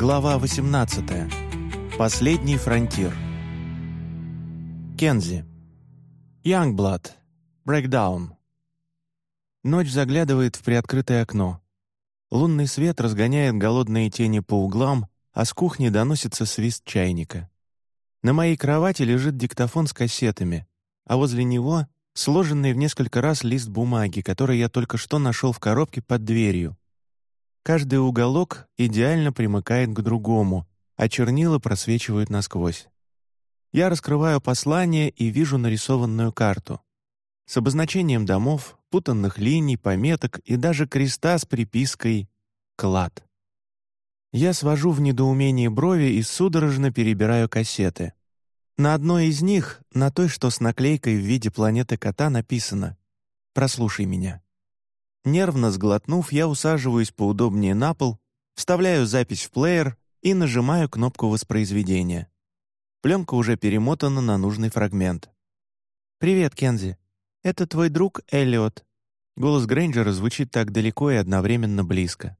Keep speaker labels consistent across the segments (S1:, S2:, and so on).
S1: Глава 18. Последний фронтир. Кензи. Янгблад. Брейкдаун. Ночь заглядывает в приоткрытое окно. Лунный свет разгоняет голодные тени по углам, а с кухни доносится свист чайника. На моей кровати лежит диктофон с кассетами, а возле него — сложенный в несколько раз лист бумаги, который я только что нашел в коробке под дверью. Каждый уголок идеально примыкает к другому, а чернила просвечивают насквозь. Я раскрываю послание и вижу нарисованную карту. С обозначением домов, путанных линий, пометок и даже креста с припиской «Клад». Я свожу в недоумении брови и судорожно перебираю кассеты. На одной из них, на той, что с наклейкой в виде планеты кота, написано «Прослушай меня». Нервно сглотнув, я усаживаюсь поудобнее на пол, вставляю запись в плеер и нажимаю кнопку воспроизведения. Пленка уже перемотана на нужный фрагмент. «Привет, Кензи. Это твой друг Эллиот». Голос Грейнджера звучит так далеко и одновременно близко.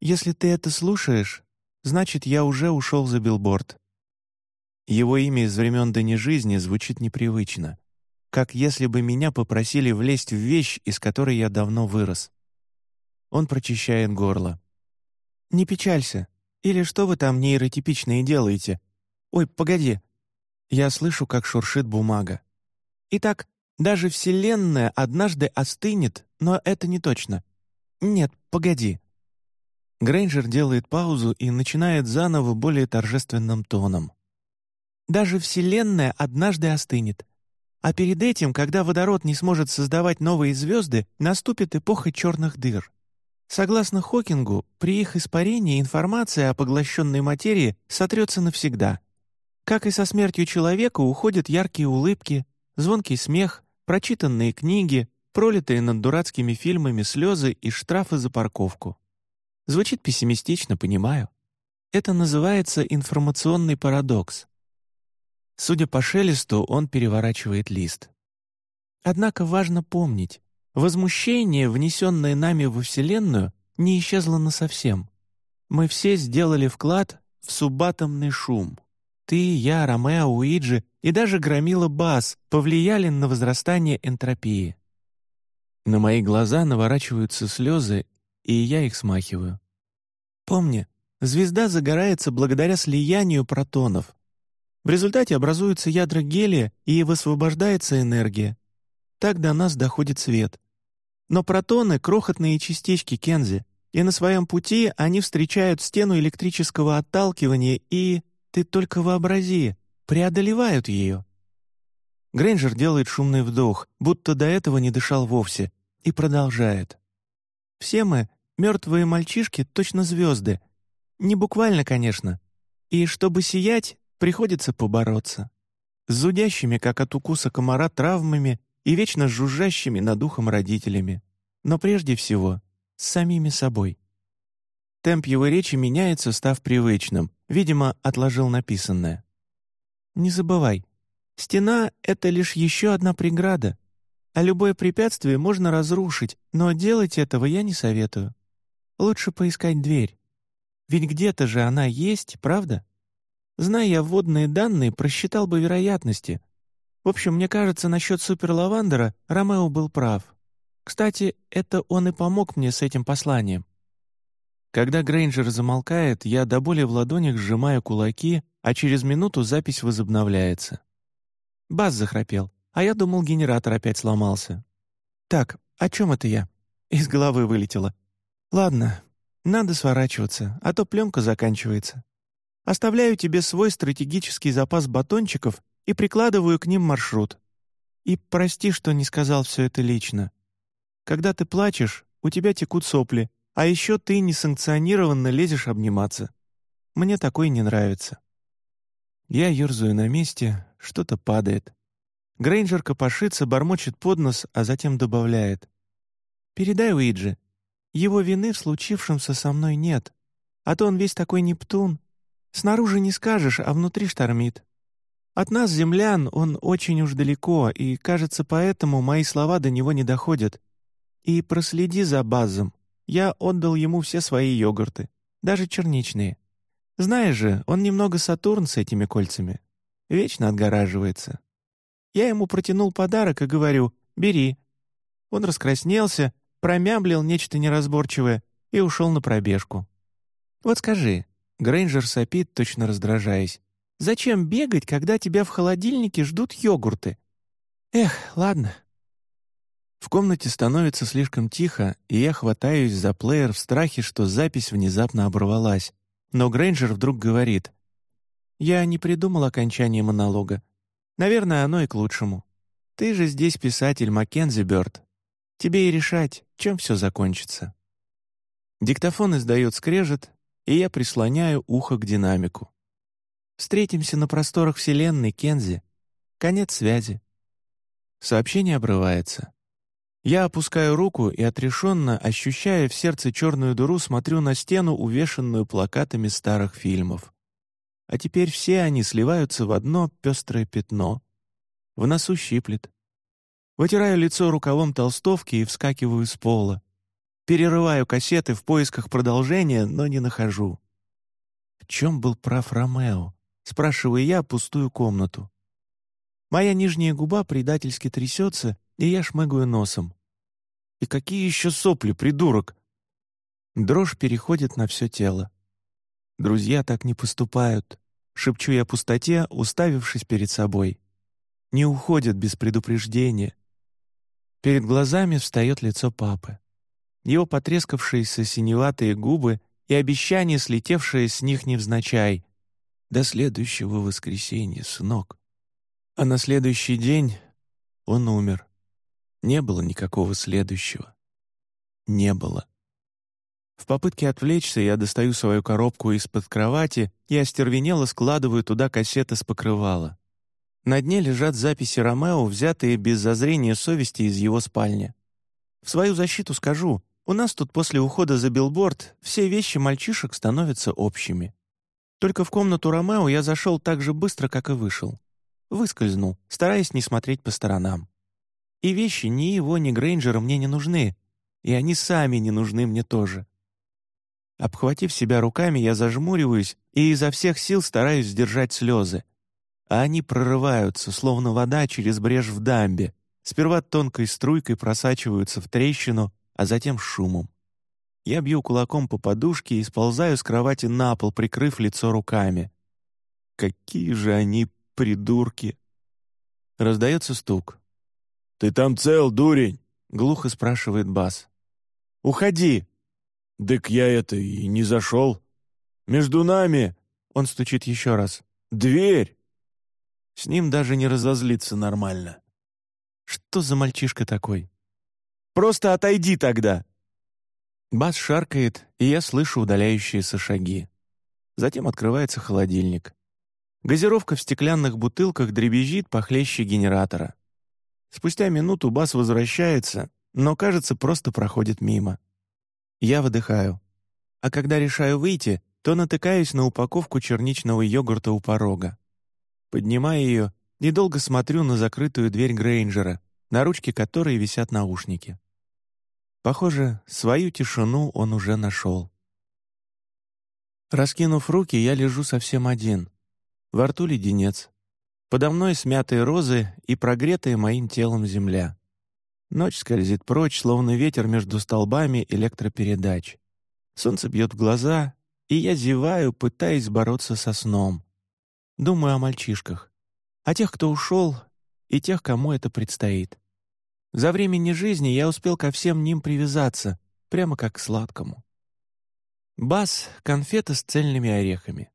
S1: Если ты это слушаешь, значит, я уже ушел за билборд». Его имя из времен до жизни звучит непривычно, как если бы меня попросили влезть в вещь, из которой я давно вырос. Он прочищает горло. «Не печалься. Или что вы там нейротипичные делаете? Ой, погоди». Я слышу, как шуршит бумага. Итак, даже Вселенная однажды остынет, но это не точно. Нет, погоди. Грейнджер делает паузу и начинает заново более торжественным тоном. «Даже Вселенная однажды остынет. А перед этим, когда водород не сможет создавать новые звезды, наступит эпоха черных дыр. Согласно Хокингу, при их испарении информация о поглощенной материи сотрется навсегда. Как и со смертью человека уходят яркие улыбки, звонкий смех, прочитанные книги, пролитые над дурацкими фильмами слезы и штрафы за парковку. Звучит пессимистично, понимаю. Это называется информационный парадокс. Судя по шелесту, он переворачивает лист. Однако важно помнить, возмущение, внесенное нами во Вселенную, не исчезло насовсем. Мы все сделали вклад в субатомный шум. Ты, я, Ромео, Уиджи и даже громила Бас повлияли на возрастание энтропии. На мои глаза наворачиваются слезы, и я их смахиваю. Помни, звезда загорается благодаря слиянию протонов. В результате образуются ядра гелия и высвобождается энергия. Так до нас доходит свет. Но протоны — крохотные частички Кензи, и на своем пути они встречают стену электрического отталкивания и, ты только вообрази, преодолевают ее. Грейнджер делает шумный вдох, будто до этого не дышал вовсе, и продолжает. Все мы Мертвые мальчишки — точно звезды. Не буквально, конечно. И чтобы сиять, приходится побороться. С зудящими, как от укуса комара, травмами и вечно жужжащими над ухом родителями. Но прежде всего, с самими собой. Темп его речи меняется, став привычным. Видимо, отложил написанное. «Не забывай, стена — это лишь еще одна преграда, а любое препятствие можно разрушить, но делать этого я не советую. Лучше поискать дверь. Ведь где-то же она есть, правда? Зная вводные данные, просчитал бы вероятности. В общем, мне кажется, насчет суперлавандера Ромео был прав. Кстати, это он и помог мне с этим посланием. Когда Грейнджер замолкает, я до боли в ладонях сжимаю кулаки, а через минуту запись возобновляется. Бас захрапел, а я думал, генератор опять сломался. Так, о чем это я? Из головы вылетело. «Ладно, надо сворачиваться, а то пленка заканчивается. Оставляю тебе свой стратегический запас батончиков и прикладываю к ним маршрут. И прости, что не сказал все это лично. Когда ты плачешь, у тебя текут сопли, а еще ты несанкционированно лезешь обниматься. Мне такой не нравится». Я ерзаю на месте, что-то падает. Грейнджер копошится, бормочет под нос, а затем добавляет. «Передай Уиджи, его вины в случившемся со мной нет. А то он весь такой Нептун. Снаружи не скажешь, а внутри штормит. От нас, землян, он очень уж далеко, и, кажется, поэтому мои слова до него не доходят. И проследи за Базом. Я отдал ему все свои йогурты, даже черничные. Знаешь же, он немного Сатурн с этими кольцами. Вечно отгораживается. Я ему протянул подарок и говорю «бери». Он раскраснелся, промямлил нечто неразборчивое и ушел на пробежку. Вот скажи, Грейнджер сопит, точно раздражаясь. «Зачем бегать, когда тебя в холодильнике ждут йогурты?» «Эх, ладно». В комнате становится слишком тихо, и я хватаюсь за плеер в страхе, что запись внезапно оборвалась. Но Грейнджер вдруг говорит. «Я не придумал окончание монолога. Наверное, оно и к лучшему. Ты же здесь писатель Маккензи Бёрд. Тебе и решать, чем все закончится». Диктофон издает скрежет, и я прислоняю ухо к динамику. «Встретимся на просторах Вселенной, Кензи. Конец связи». Сообщение обрывается. Я опускаю руку и, отрешенно, ощущая в сердце черную дыру, смотрю на стену, увешанную плакатами старых фильмов. А теперь все они сливаются в одно пестрое пятно. В носу щиплет. Вытираю лицо рукавом толстовки и вскакиваю с пола. Перерываю кассеты в поисках продолжения, но не нахожу. В чем был прав Ромео? Спрашиваю я пустую комнату. Моя нижняя губа предательски трясется, и я шмыгаю носом. И какие еще сопли, придурок? Дрожь переходит на все тело. Друзья так не поступают. Шепчу я пустоте, уставившись перед собой. Не уходят без предупреждения. Перед глазами встает лицо папы его потрескавшиеся синеватые губы и обещание, слетевшее с них невзначай. «До следующего воскресенья, сынок». А на следующий день он умер. Не было никакого следующего. Не было. В попытке отвлечься я достаю свою коробку из-под кровати и остервенело складываю туда кассеты с покрывала. На дне лежат записи Ромео, взятые без зазрения совести из его спальни. В свою защиту скажу, у нас тут после ухода за билборд все вещи мальчишек становятся общими. Только в комнату Ромео я зашел так же быстро, как и вышел. Выскользнул, стараясь не смотреть по сторонам. И вещи ни его, ни Грейнджера мне не нужны, и они сами не нужны мне тоже. Обхватив себя руками, я зажмуриваюсь и изо всех сил стараюсь сдержать слезы. А они прорываются, словно вода через брешь в дамбе. Сперва тонкой струйкой просачиваются в трещину, а затем шумом. Я бью кулаком по подушке и сползаю с кровати на пол, прикрыв лицо руками. Какие же они придурки! Раздается стук. «Ты там цел, дурень?» — глухо спрашивает Бас. «Уходи!» «Дык я это и не зашел. Между нами...» — он стучит еще раз. «Дверь!» С ним даже не разозлиться нормально. Что за мальчишка такой? Просто отойди тогда!» Бас шаркает, и я слышу удаляющиеся шаги. Затем открывается холодильник. Газировка в стеклянных бутылках дребезжит похлеще генератора. Спустя минуту Бас возвращается, но, кажется, просто проходит мимо. Я выдыхаю. А когда решаю выйти, то натыкаюсь на упаковку черничного йогурта у порога. Поднимаю ее, недолго смотрю на закрытую дверь Грейнджера, на ручке которой висят наушники. Похоже, свою тишину он уже нашел. Раскинув руки, я лежу совсем один. Во рту леденец. Подо мной смятые розы и прогретая моим телом земля. Ночь скользит прочь, словно ветер между столбами электропередач. Солнце бьет в глаза, и я зеваю, пытаясь бороться со сном. Думаю о мальчишках, о тех, кто ушел, и тех, кому это предстоит. За времени жизни я успел ко всем ним привязаться, прямо как к сладкому. Бас — конфета с цельными орехами.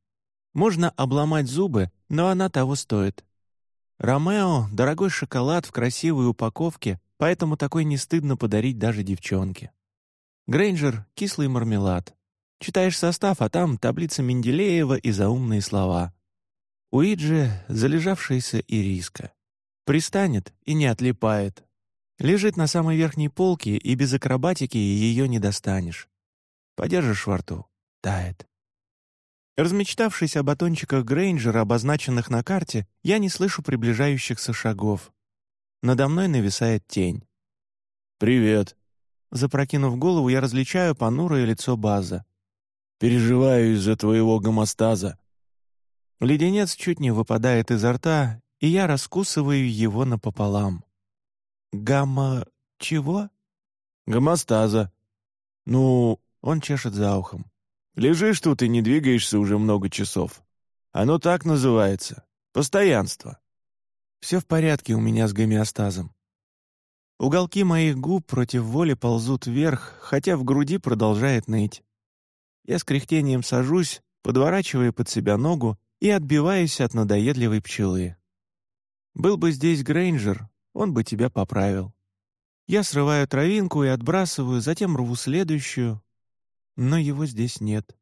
S1: Можно обломать зубы, но она того стоит. Ромео — дорогой шоколад в красивой упаковке, поэтому такой не стыдно подарить даже девчонке. Грейнджер — кислый мармелад. Читаешь состав, а там таблица Менделеева и заумные слова. Уиджи — залежавшаяся ириска. Пристанет и не отлипает. Лежит на самой верхней полке, и без акробатики ее не достанешь. Подержишь во рту — тает. Размечтавшись о батончиках Грейнджера, обозначенных на карте, я не слышу приближающихся шагов. Надо мной нависает тень. «Привет!» Запрокинув голову, я различаю понурое лицо База.
S2: Переживаю из-за твоего гомостаза».
S1: Леденец чуть не выпадает изо рта, и я раскусываю его напополам. «Гамма... чего?»
S2: «Гомостаза. Ну,
S1: он чешет за ухом.
S2: Лежишь тут и не двигаешься уже много часов. Оно так называется. Постоянство.
S1: Все в порядке у меня с гомеостазом. Уголки моих губ против воли ползут вверх, хотя в груди продолжает ныть. Я с кряхтением сажусь, подворачивая под себя ногу и отбиваюсь от надоедливой пчелы. Был бы здесь Грейнджер, он бы тебя поправил. Я срываю травинку и отбрасываю, затем рву следующую, но его здесь нет.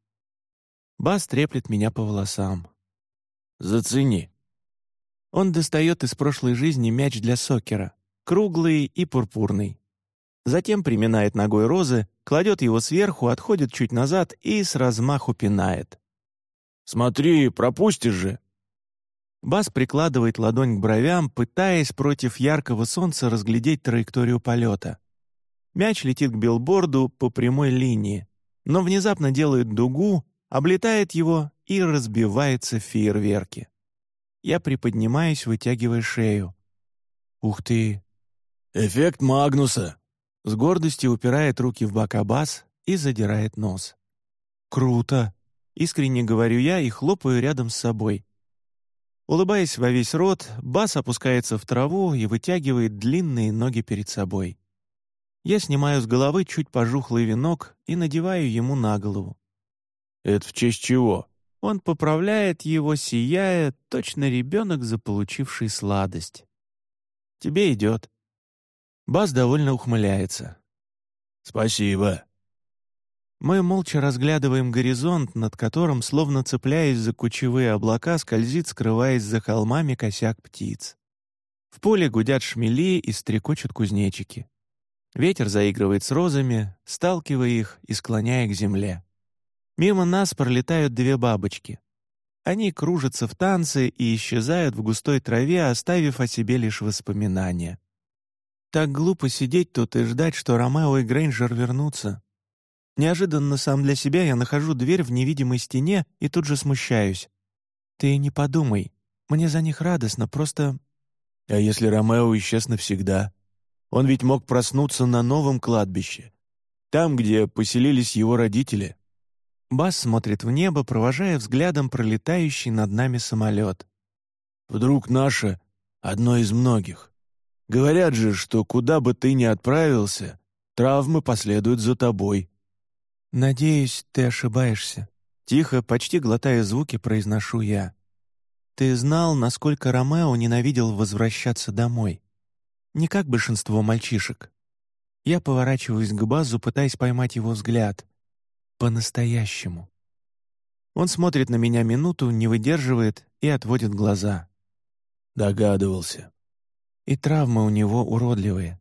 S1: Бас треплет меня по волосам.
S2: «Зацени».
S1: Он достает из прошлой жизни мяч для сокера, круглый и пурпурный. Затем приминает ногой розы, кладет его сверху, отходит чуть назад и с размаху пинает.
S2: «Смотри, пропустишь же!»
S1: Бас прикладывает ладонь к бровям, пытаясь против яркого солнца разглядеть траекторию полета. Мяч летит к билборду по прямой линии, но внезапно делает дугу, облетает его и разбивается в фейерверке. Я приподнимаюсь, вытягивая шею. «Ух ты!»
S2: «Эффект Магнуса!»
S1: С гордостью упирает руки в бока Бас и задирает нос. «Круто!» — искренне говорю я и хлопаю рядом с собой. Улыбаясь во весь рот, Бас опускается в траву и вытягивает длинные ноги перед собой. Я снимаю с головы чуть пожухлый венок и надеваю ему на голову.
S2: «Это в честь чего?»
S1: Он поправляет его, сияя, точно ребенок, заполучивший сладость. «Тебе идет». Бас довольно ухмыляется.
S2: «Спасибо».
S1: Мы молча разглядываем горизонт, над которым, словно цепляясь за кучевые облака, скользит, скрываясь за холмами, косяк птиц. В поле гудят шмели и стрекочут кузнечики. Ветер заигрывает с розами, сталкивая их и склоняя к земле. Мимо нас пролетают две бабочки. Они кружатся в танце и исчезают в густой траве, оставив о себе лишь воспоминания. Так глупо сидеть тут и ждать, что Ромео и Грейнджер вернутся. Неожиданно сам для себя я нахожу дверь в невидимой стене и тут же смущаюсь. «Ты не подумай, мне за них радостно, просто...»
S2: «А если Ромео исчез навсегда?» Он ведь мог проснуться на новом кладбище, там, где поселились его родители.
S1: Бас смотрит в небо, провожая взглядом пролетающий над нами самолет.
S2: «Вдруг наше — одно из многих. Говорят же, что куда бы ты ни отправился, травмы последуют за тобой».
S1: «Надеюсь, ты ошибаешься». Тихо, почти глотая звуки, произношу я. «Ты знал, насколько Ромео ненавидел возвращаться домой не как большинство мальчишек. Я поворачиваюсь к базу, пытаясь поймать его взгляд. По-настоящему. Он смотрит на меня минуту, не выдерживает и отводит глаза.
S2: Догадывался.
S1: И травмы у него уродливые.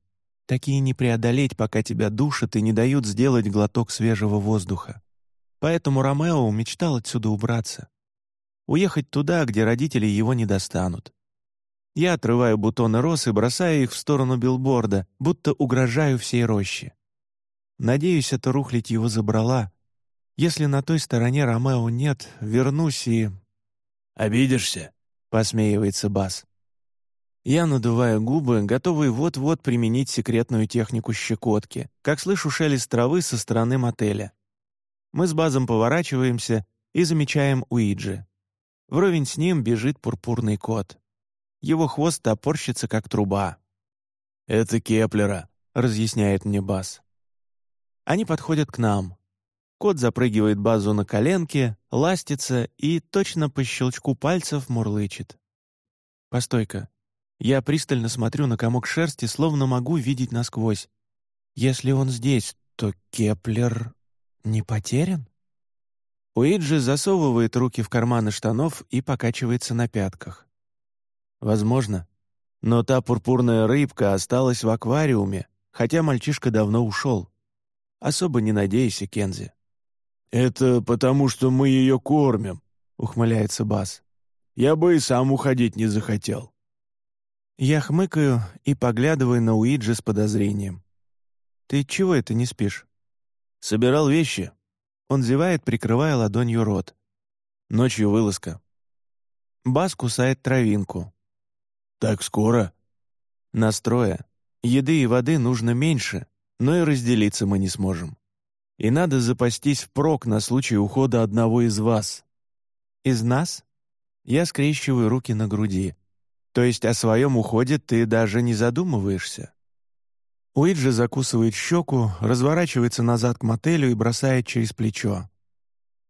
S1: Такие не преодолеть, пока тебя душат и не дают сделать глоток свежего воздуха. Поэтому Ромео мечтал отсюда убраться. Уехать туда, где родители его не достанут. Я отрываю бутоны роз и бросаю их в сторону билборда, будто угрожаю всей роще. Надеюсь, эта рухлядь его забрала. Если на той стороне Ромео нет, вернусь и...
S2: «Обидишься?» — посмеивается Бас.
S1: Я надуваю губы, готовый вот-вот применить секретную технику щекотки, как слышу шелест травы со стороны мотеля. Мы с Базом поворачиваемся и замечаем Уиджи. Вровень с ним бежит пурпурный кот. Его хвост топорщится, как труба.
S2: «Это Кеплера», — разъясняет мне Бас.
S1: Они подходят к нам. Кот запрыгивает Базу на коленке, ластится и точно по щелчку пальцев мурлычет. «Постой-ка. Я пристально смотрю на комок шерсти, словно могу видеть насквозь. Если он здесь, то Кеплер не потерян?» Уиджи засовывает руки в карманы штанов и покачивается на пятках. Возможно. Но та пурпурная рыбка осталась в аквариуме, хотя мальчишка давно ушел. Особо не надейся, Кензи.
S2: «Это потому, что мы ее кормим», — ухмыляется Бас. «Я бы и сам уходить не захотел».
S1: Я хмыкаю и поглядываю на Уиджи с подозрением. «Ты чего это не спишь?»
S2: «Собирал вещи».
S1: Он зевает, прикрывая ладонью рот.
S2: Ночью вылазка.
S1: Бас кусает травинку.
S2: «Так скоро?»
S1: «Настроя. Еды и воды нужно меньше, но и разделиться мы не сможем. И надо запастись впрок на случай ухода одного из вас». «Из нас?» Я скрещиваю руки на груди. «То есть о своем уходе ты даже не задумываешься?» Уиджи закусывает щеку, разворачивается назад к мотелю и бросает через плечо.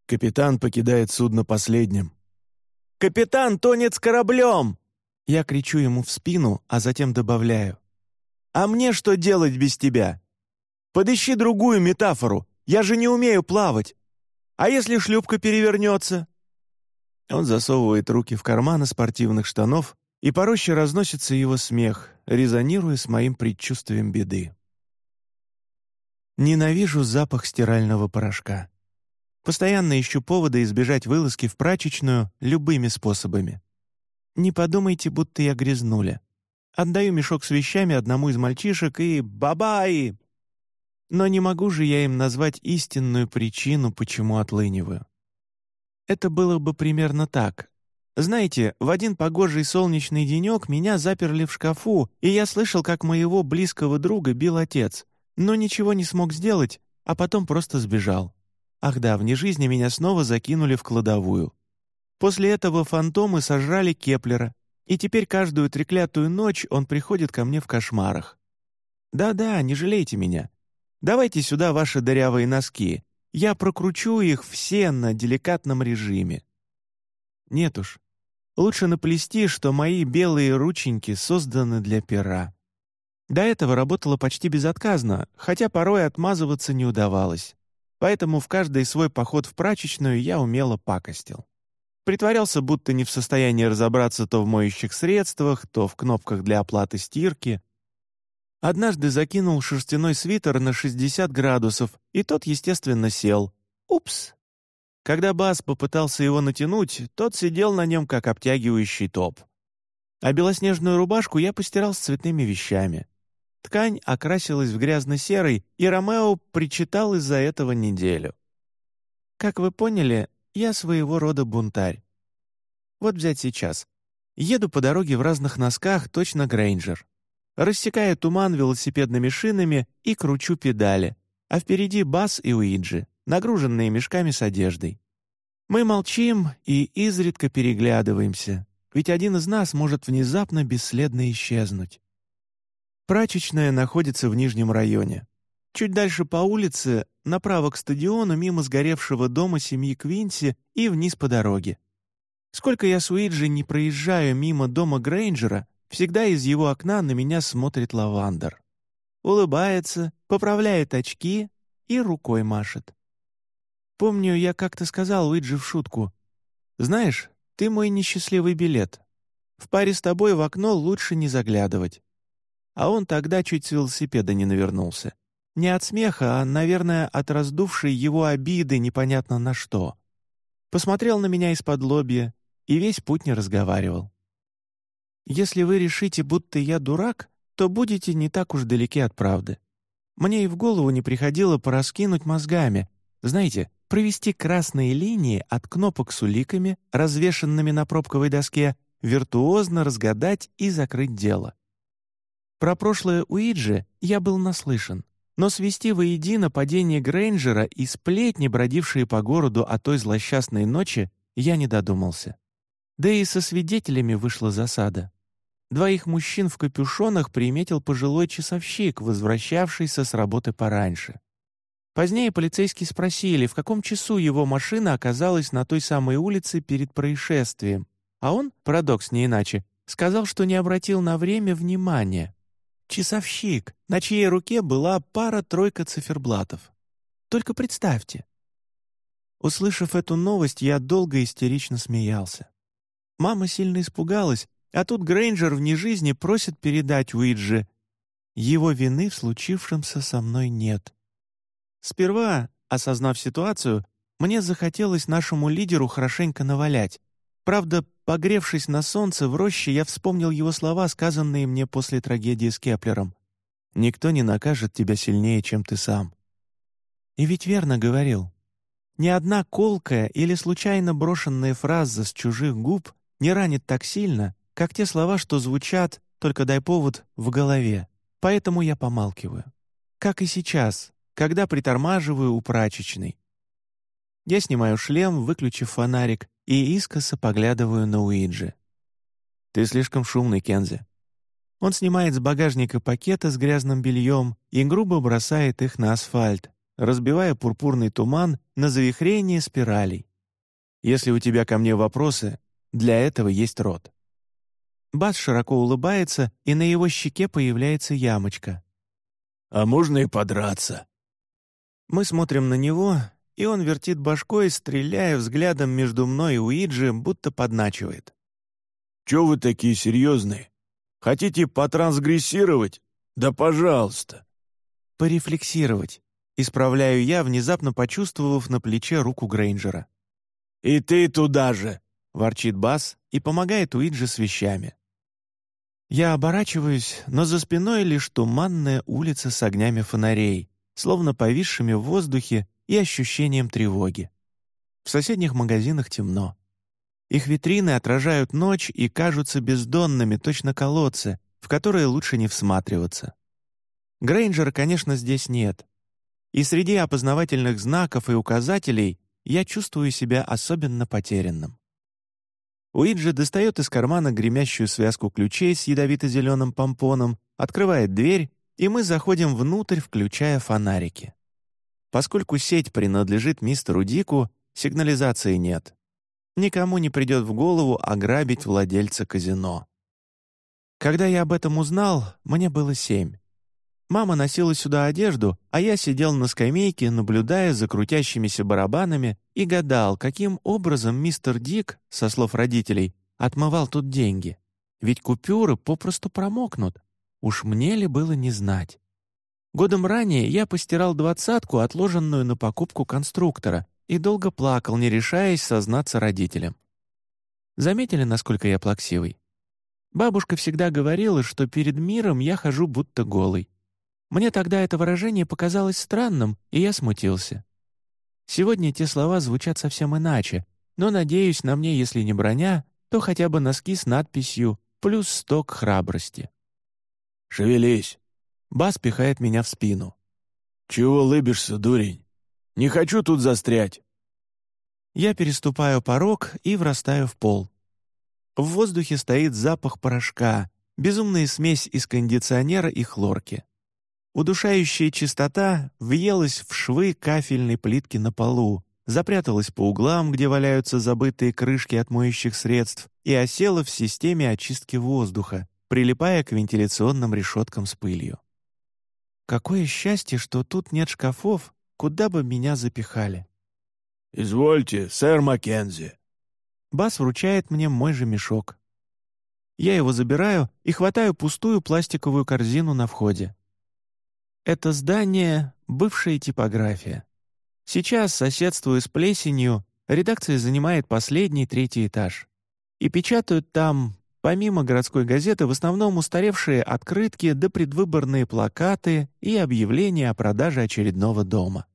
S2: Капитан покидает судно последним.
S1: «Капитан тонет с кораблем!» Я кричу ему в спину, а затем добавляю. «А мне что делать без тебя? Подыщи другую метафору, я же не умею плавать. А если шлюпка перевернется?» Он засовывает руки в карманы спортивных штанов и по роще разносится его смех, резонируя с моим предчувствием беды. Ненавижу запах стирального порошка. Постоянно ищу повода избежать вылазки в прачечную любыми способами. Не подумайте, будто я грязнуля. Отдаю мешок с вещами одному из мальчишек и бабай! Но не могу же я им назвать истинную причину, почему отлыниваю. Это было бы примерно так. Знаете, в один погожий солнечный денек меня заперли в шкафу, и я слышал, как моего близкого друга бил отец, но ничего не смог сделать, а потом просто сбежал. Ах да, вне жизни меня снова закинули в кладовую. После этого фантомы сожрали Кеплера, и теперь каждую треклятую ночь он приходит ко мне в кошмарах. Да-да, не жалейте меня. Давайте сюда ваши дырявые носки. Я прокручу их все на деликатном режиме. Нет уж. Лучше наплести, что мои белые рученьки созданы для пера. До этого работала почти безотказно, хотя порой отмазываться не удавалось. Поэтому в каждый свой поход в прачечную я умело пакостил. Притворялся, будто не в состоянии разобраться то в моющих средствах, то в кнопках для оплаты стирки. Однажды закинул шерстяной свитер на 60 градусов, и тот, естественно, сел. Упс! Когда Бас попытался его натянуть, тот сидел на нем, как обтягивающий топ. А белоснежную рубашку я постирал с цветными вещами. Ткань окрасилась в грязно-серый, и Ромео причитал из-за этого неделю. Как вы поняли, я своего рода бунтарь. Вот взять сейчас. Еду по дороге в разных носках, точно Грейнджер. Рассекаю туман велосипедными шинами и кручу педали, а впереди Бас и Уиджи нагруженные мешками с одеждой. Мы молчим и изредка переглядываемся, ведь один из нас может внезапно бесследно исчезнуть. Прачечная находится в Нижнем районе. Чуть дальше по улице, направо к стадиону, мимо сгоревшего дома семьи Квинси и вниз по дороге. Сколько я с Уиджи не проезжаю мимо дома Грейнджера, всегда из его окна на меня смотрит лавандер. Улыбается, поправляет очки и рукой машет. Помню, я как-то сказал Уиджи в шутку. «Знаешь, ты мой несчастливый билет. В паре с тобой в окно лучше не заглядывать». А он тогда чуть с велосипеда не навернулся. Не от смеха, а, наверное, от раздувшей его обиды непонятно на что. Посмотрел на меня из-под лобья и весь путь не разговаривал. «Если вы решите, будто я дурак, то будете не так уж далеки от правды. Мне и в голову не приходило пораскинуть мозгами. Знаете, провести красные линии от кнопок с уликами, развешенными на пробковой доске, виртуозно разгадать и закрыть дело. Про прошлое Уиджи я был наслышан, но свести воедино падение Грейнджера и сплетни, бродившие по городу о той злосчастной ночи, я не додумался. Да и со свидетелями вышла засада. Двоих мужчин в капюшонах приметил пожилой часовщик, возвращавшийся с работы пораньше. Позднее полицейские спросили, в каком часу его машина оказалась на той самой улице перед происшествием, а он, парадокс не иначе, сказал, что не обратил на время внимания. Часовщик, на чьей руке была пара-тройка циферблатов. Только представьте. Услышав эту новость, я долго истерично смеялся. Мама сильно испугалась, а тут Грейнджер вне жизни просит передать Уиджи. Его вины в случившемся со мной нет. Сперва, осознав ситуацию, мне захотелось нашему лидеру хорошенько навалять. Правда, погревшись на солнце в роще, я вспомнил его слова, сказанные мне после трагедии с Кеплером. «Никто не накажет тебя сильнее, чем ты сам». И ведь верно говорил. Ни одна колкая или случайно брошенная фраза с чужих губ не ранит так сильно, как те слова, что звучат, только дай повод, в голове. Поэтому я помалкиваю. Как и сейчас, когда притормаживаю у прачечной. Я снимаю шлем, выключив фонарик, и искоса поглядываю на Уиджи. «Ты слишком шумный, Кензи». Он снимает с багажника пакеты с грязным бельем и грубо бросает их на асфальт, разбивая пурпурный туман на завихрение спиралей. «Если у тебя ко мне вопросы, для этого есть рот». Бас широко улыбается, и на его щеке появляется ямочка.
S2: «А можно и подраться?»
S1: Мы смотрим на него, и он вертит башкой, стреляя взглядом между мной и Уиджи, будто подначивает.
S2: «Чё вы такие серьезные? Хотите потрансгрессировать? Да пожалуйста!»
S1: «Порефлексировать», — исправляю я, внезапно почувствовав на плече руку Грейнджера.
S2: «И ты туда же!»
S1: — ворчит Бас и помогает Уиджи с вещами. Я оборачиваюсь, но за спиной лишь туманная улица с огнями фонарей, словно повисшими в воздухе и ощущением тревоги. В соседних магазинах темно. Их витрины отражают ночь и кажутся бездонными, точно колодцы, в которые лучше не всматриваться. Грейнджера, конечно, здесь нет. И среди опознавательных знаков и указателей я чувствую себя особенно потерянным. Уиджи достает из кармана гремящую связку ключей с ядовито-зеленым помпоном, открывает дверь, и мы заходим внутрь, включая фонарики. Поскольку сеть принадлежит мистеру Дику, сигнализации нет. Никому не придет в голову ограбить владельца казино. Когда я об этом узнал, мне было семь. Мама носила сюда одежду, а я сидел на скамейке, наблюдая за крутящимися барабанами и гадал, каким образом мистер Дик, со слов родителей, отмывал тут деньги. Ведь купюры попросту промокнут. Уж мне ли было не знать? Годом ранее я постирал двадцатку, отложенную на покупку конструктора, и долго плакал, не решаясь сознаться родителям. Заметили, насколько я плаксивый? Бабушка всегда говорила, что перед миром я хожу будто голый. Мне тогда это выражение показалось странным, и я смутился. Сегодня те слова звучат совсем иначе, но, надеюсь, на мне, если не броня, то хотя бы носки с надписью «плюс сток храбрости».
S2: «Шевелись!»
S1: Бас пихает меня в спину.
S2: «Чего лыбишься, дурень? Не хочу тут застрять!»
S1: Я переступаю порог и врастаю в пол. В воздухе стоит запах порошка, безумная смесь из кондиционера и хлорки. Удушающая чистота въелась в швы кафельной плитки на полу, запряталась по углам, где валяются забытые крышки от моющих средств, и осела в системе очистки воздуха, прилипая к вентиляционным решеткам с пылью. Какое счастье, что тут нет шкафов, куда бы меня запихали.
S2: «Извольте, сэр Маккензи».
S1: Бас вручает мне мой же мешок. Я его забираю и хватаю пустую пластиковую корзину на входе. Это здание — бывшая типография. Сейчас, соседствуя с плесенью, редакция занимает последний третий этаж. И печатают там Помимо городской газеты, в основном устаревшие открытки да предвыборные плакаты и объявления о продаже очередного дома.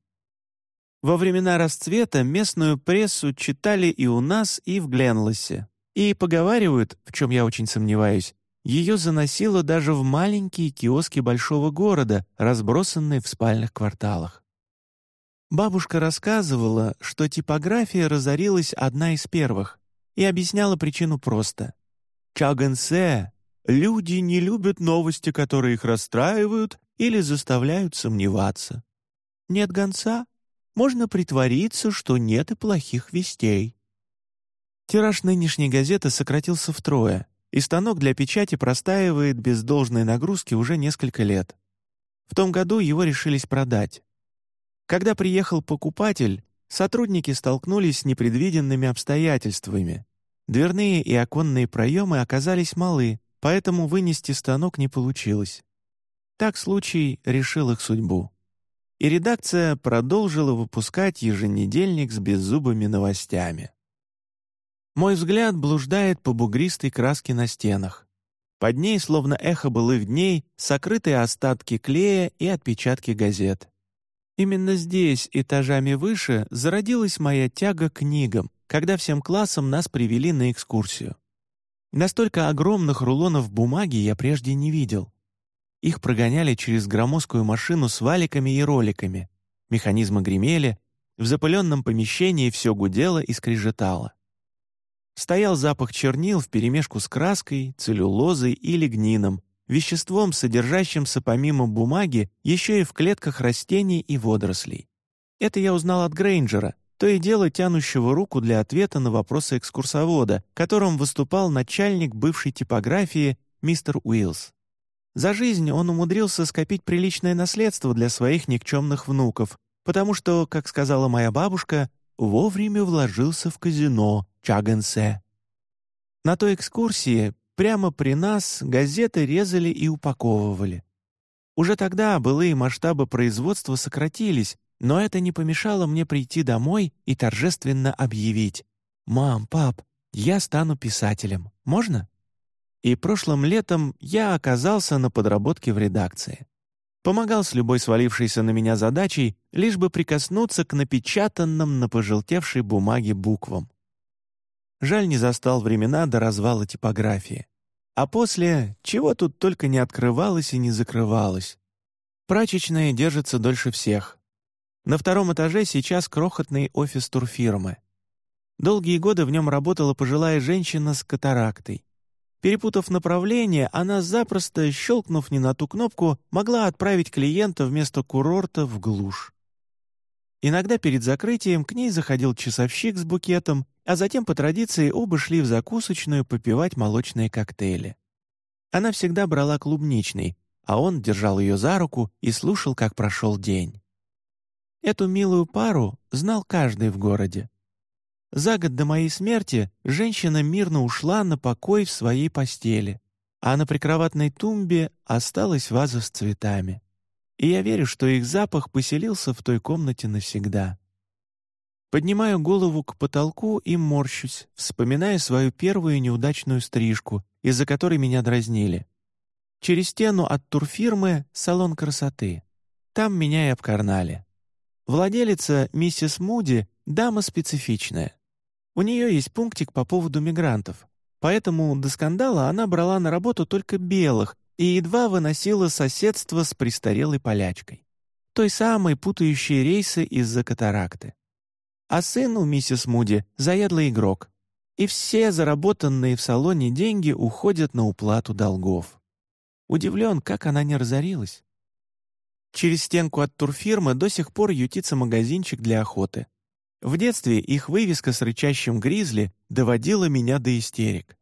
S1: Во времена расцвета местную прессу читали и у нас, и в Гленлосе. И поговаривают, в чем я очень сомневаюсь, ее заносило даже в маленькие киоски большого города, разбросанные в спальных кварталах. Бабушка рассказывала, что типография разорилась одна из первых, и объясняла причину просто. Чагенсе люди не любят новости, которые их расстраивают или заставляют сомневаться. Нет гонца? Можно притвориться, что нет и плохих вестей. Тираж нынешней газеты сократился втрое, и станок для печати простаивает без должной нагрузки уже несколько лет. В том году его решились продать. Когда приехал покупатель, сотрудники столкнулись с непредвиденными обстоятельствами, Дверные и оконные проемы оказались малы, поэтому вынести станок не получилось. Так случай решил их судьбу. И редакция продолжила выпускать еженедельник с беззубыми новостями. Мой взгляд блуждает по бугристой краске на стенах. Под ней, словно эхо былых дней, сокрытые остатки клея и отпечатки газет. Именно здесь, этажами выше, зародилась моя тяга к книгам, когда всем классом нас привели на экскурсию. Настолько огромных рулонов бумаги я прежде не видел. Их прогоняли через громоздкую машину с валиками и роликами. Механизмы гремели, в запыленном помещении все гудело и скрежетало. Стоял запах чернил вперемешку с краской, целлюлозой или гнином, веществом, содержащимся помимо бумаги еще и в клетках растений и водорослей. Это я узнал от Грейнджера, то и дело тянущего руку для ответа на вопросы экскурсовода, которым выступал начальник бывшей типографии мистер Уиллс. За жизнь он умудрился скопить приличное наследство для своих никчемных внуков, потому что, как сказала моя бабушка, вовремя вложился в казино Чагенсе. На той экскурсии Прямо при нас газеты резали и упаковывали. Уже тогда былые масштабы производства сократились, но это не помешало мне прийти домой и торжественно объявить «Мам, пап, я стану писателем. Можно?» И прошлым летом я оказался на подработке в редакции. Помогал с любой свалившейся на меня задачей, лишь бы прикоснуться к напечатанным на пожелтевшей бумаге буквам. Жаль, не застал времена до развала типографии. А после, чего тут только не открывалось и не закрывалось. Прачечная держится дольше всех. На втором этаже сейчас крохотный офис турфирмы. Долгие годы в нем работала пожилая женщина с катарактой. Перепутав направление, она запросто, щелкнув не на ту кнопку, могла отправить клиента вместо курорта в глушь. Иногда перед закрытием к ней заходил часовщик с букетом, а затем по традиции оба шли в закусочную попивать молочные коктейли. Она всегда брала клубничный, а он держал ее за руку и слушал, как прошел день. Эту милую пару знал каждый в городе. За год до моей смерти женщина мирно ушла на покой в своей постели, а на прикроватной тумбе осталась ваза с цветами и я верю, что их запах поселился в той комнате навсегда. Поднимаю голову к потолку и морщусь, вспоминая свою первую неудачную стрижку, из-за которой меня дразнили. Через стену от турфирмы — салон красоты. Там меня и обкарнали. Владелица, миссис Муди, дама специфичная. У нее есть пунктик по поводу мигрантов, поэтому до скандала она брала на работу только белых, и едва выносила соседство с престарелой полячкой, той самой путающей рейсы из-за катаракты. А сын у миссис Муди — заядлый игрок, и все заработанные в салоне деньги уходят на уплату долгов. Удивлен, как она не разорилась. Через стенку от турфирмы до сих пор ютится магазинчик для охоты. В детстве их вывеска с рычащим гризли доводила меня до истерик.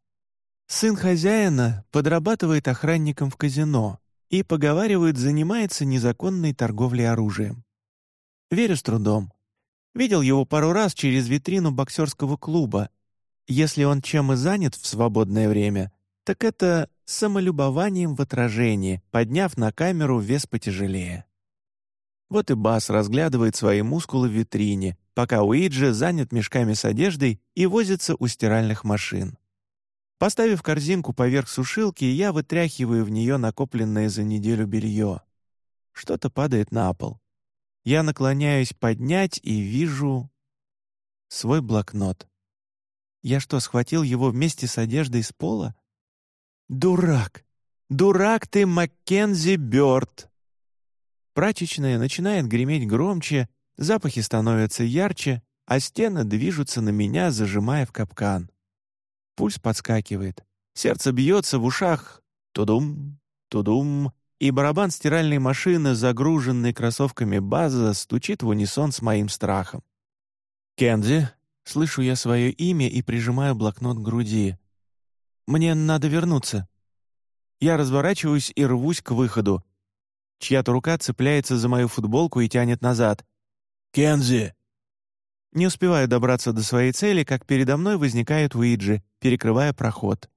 S1: Сын хозяина подрабатывает охранником в казино и, поговаривают, занимается незаконной торговлей оружием. Верю с трудом. Видел его пару раз через витрину боксерского клуба. Если он чем и занят в свободное время, так это самолюбованием в отражении, подняв на камеру вес потяжелее. Вот и Бас разглядывает свои мускулы в витрине, пока Уиджи занят мешками с одеждой и возится у стиральных машин. Поставив корзинку поверх сушилки, я вытряхиваю в нее накопленное за неделю белье. Что-то падает на пол. Я наклоняюсь поднять и вижу свой блокнот. Я что, схватил его вместе с одеждой с пола? Дурак! Дурак ты, Маккензи Бёрд! Прачечная начинает греметь громче, запахи становятся ярче, а стены движутся на меня, зажимая в капкан. Пульс подскакивает. Сердце бьется в ушах. Тудум, тудум. И барабан стиральной машины, загруженный кроссовками база, стучит в унисон с моим страхом. «Кенди», — слышу я свое имя и прижимаю блокнот к груди. «Мне надо вернуться». Я разворачиваюсь и рвусь к выходу. Чья-то рука цепляется за мою футболку и тянет назад. «Кензи!» Не успеваю добраться до своей цели, как передо мной возникает Уиджи, перекрывая проход.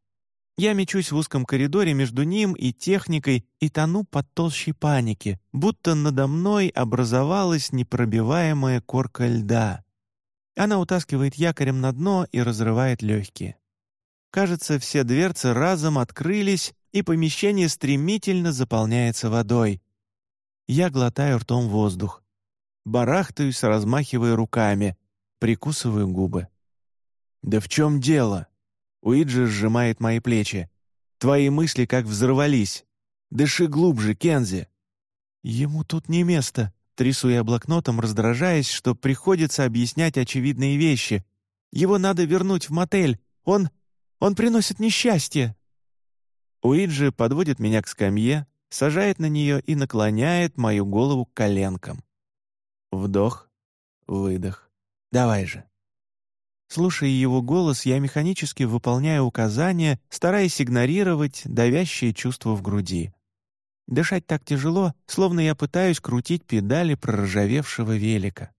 S1: Я мечусь в узком коридоре между ним и техникой и тону под толщей паники, будто надо мной образовалась непробиваемая корка льда. Она утаскивает якорем на дно и разрывает легкие. Кажется, все дверцы разом открылись, и помещение стремительно заполняется водой. Я глотаю ртом воздух. барахтаюсь, размахивая руками, прикусываю губы. «Да в чем дело?» Уиджи сжимает мои плечи. «Твои мысли как взорвались. Дыши глубже, Кензи!» «Ему тут не место», — трясу я блокнотом, раздражаясь, что приходится объяснять очевидные вещи. «Его надо вернуть в мотель. Он... он приносит несчастье!» Уиджи подводит меня к скамье, сажает на нее и наклоняет мою голову к коленкам. Вдох, выдох. «Давай же!» Слушая его голос, я механически выполняю указания, стараясь игнорировать давящие чувства в груди. Дышать так тяжело, словно я пытаюсь крутить педали проржавевшего велика.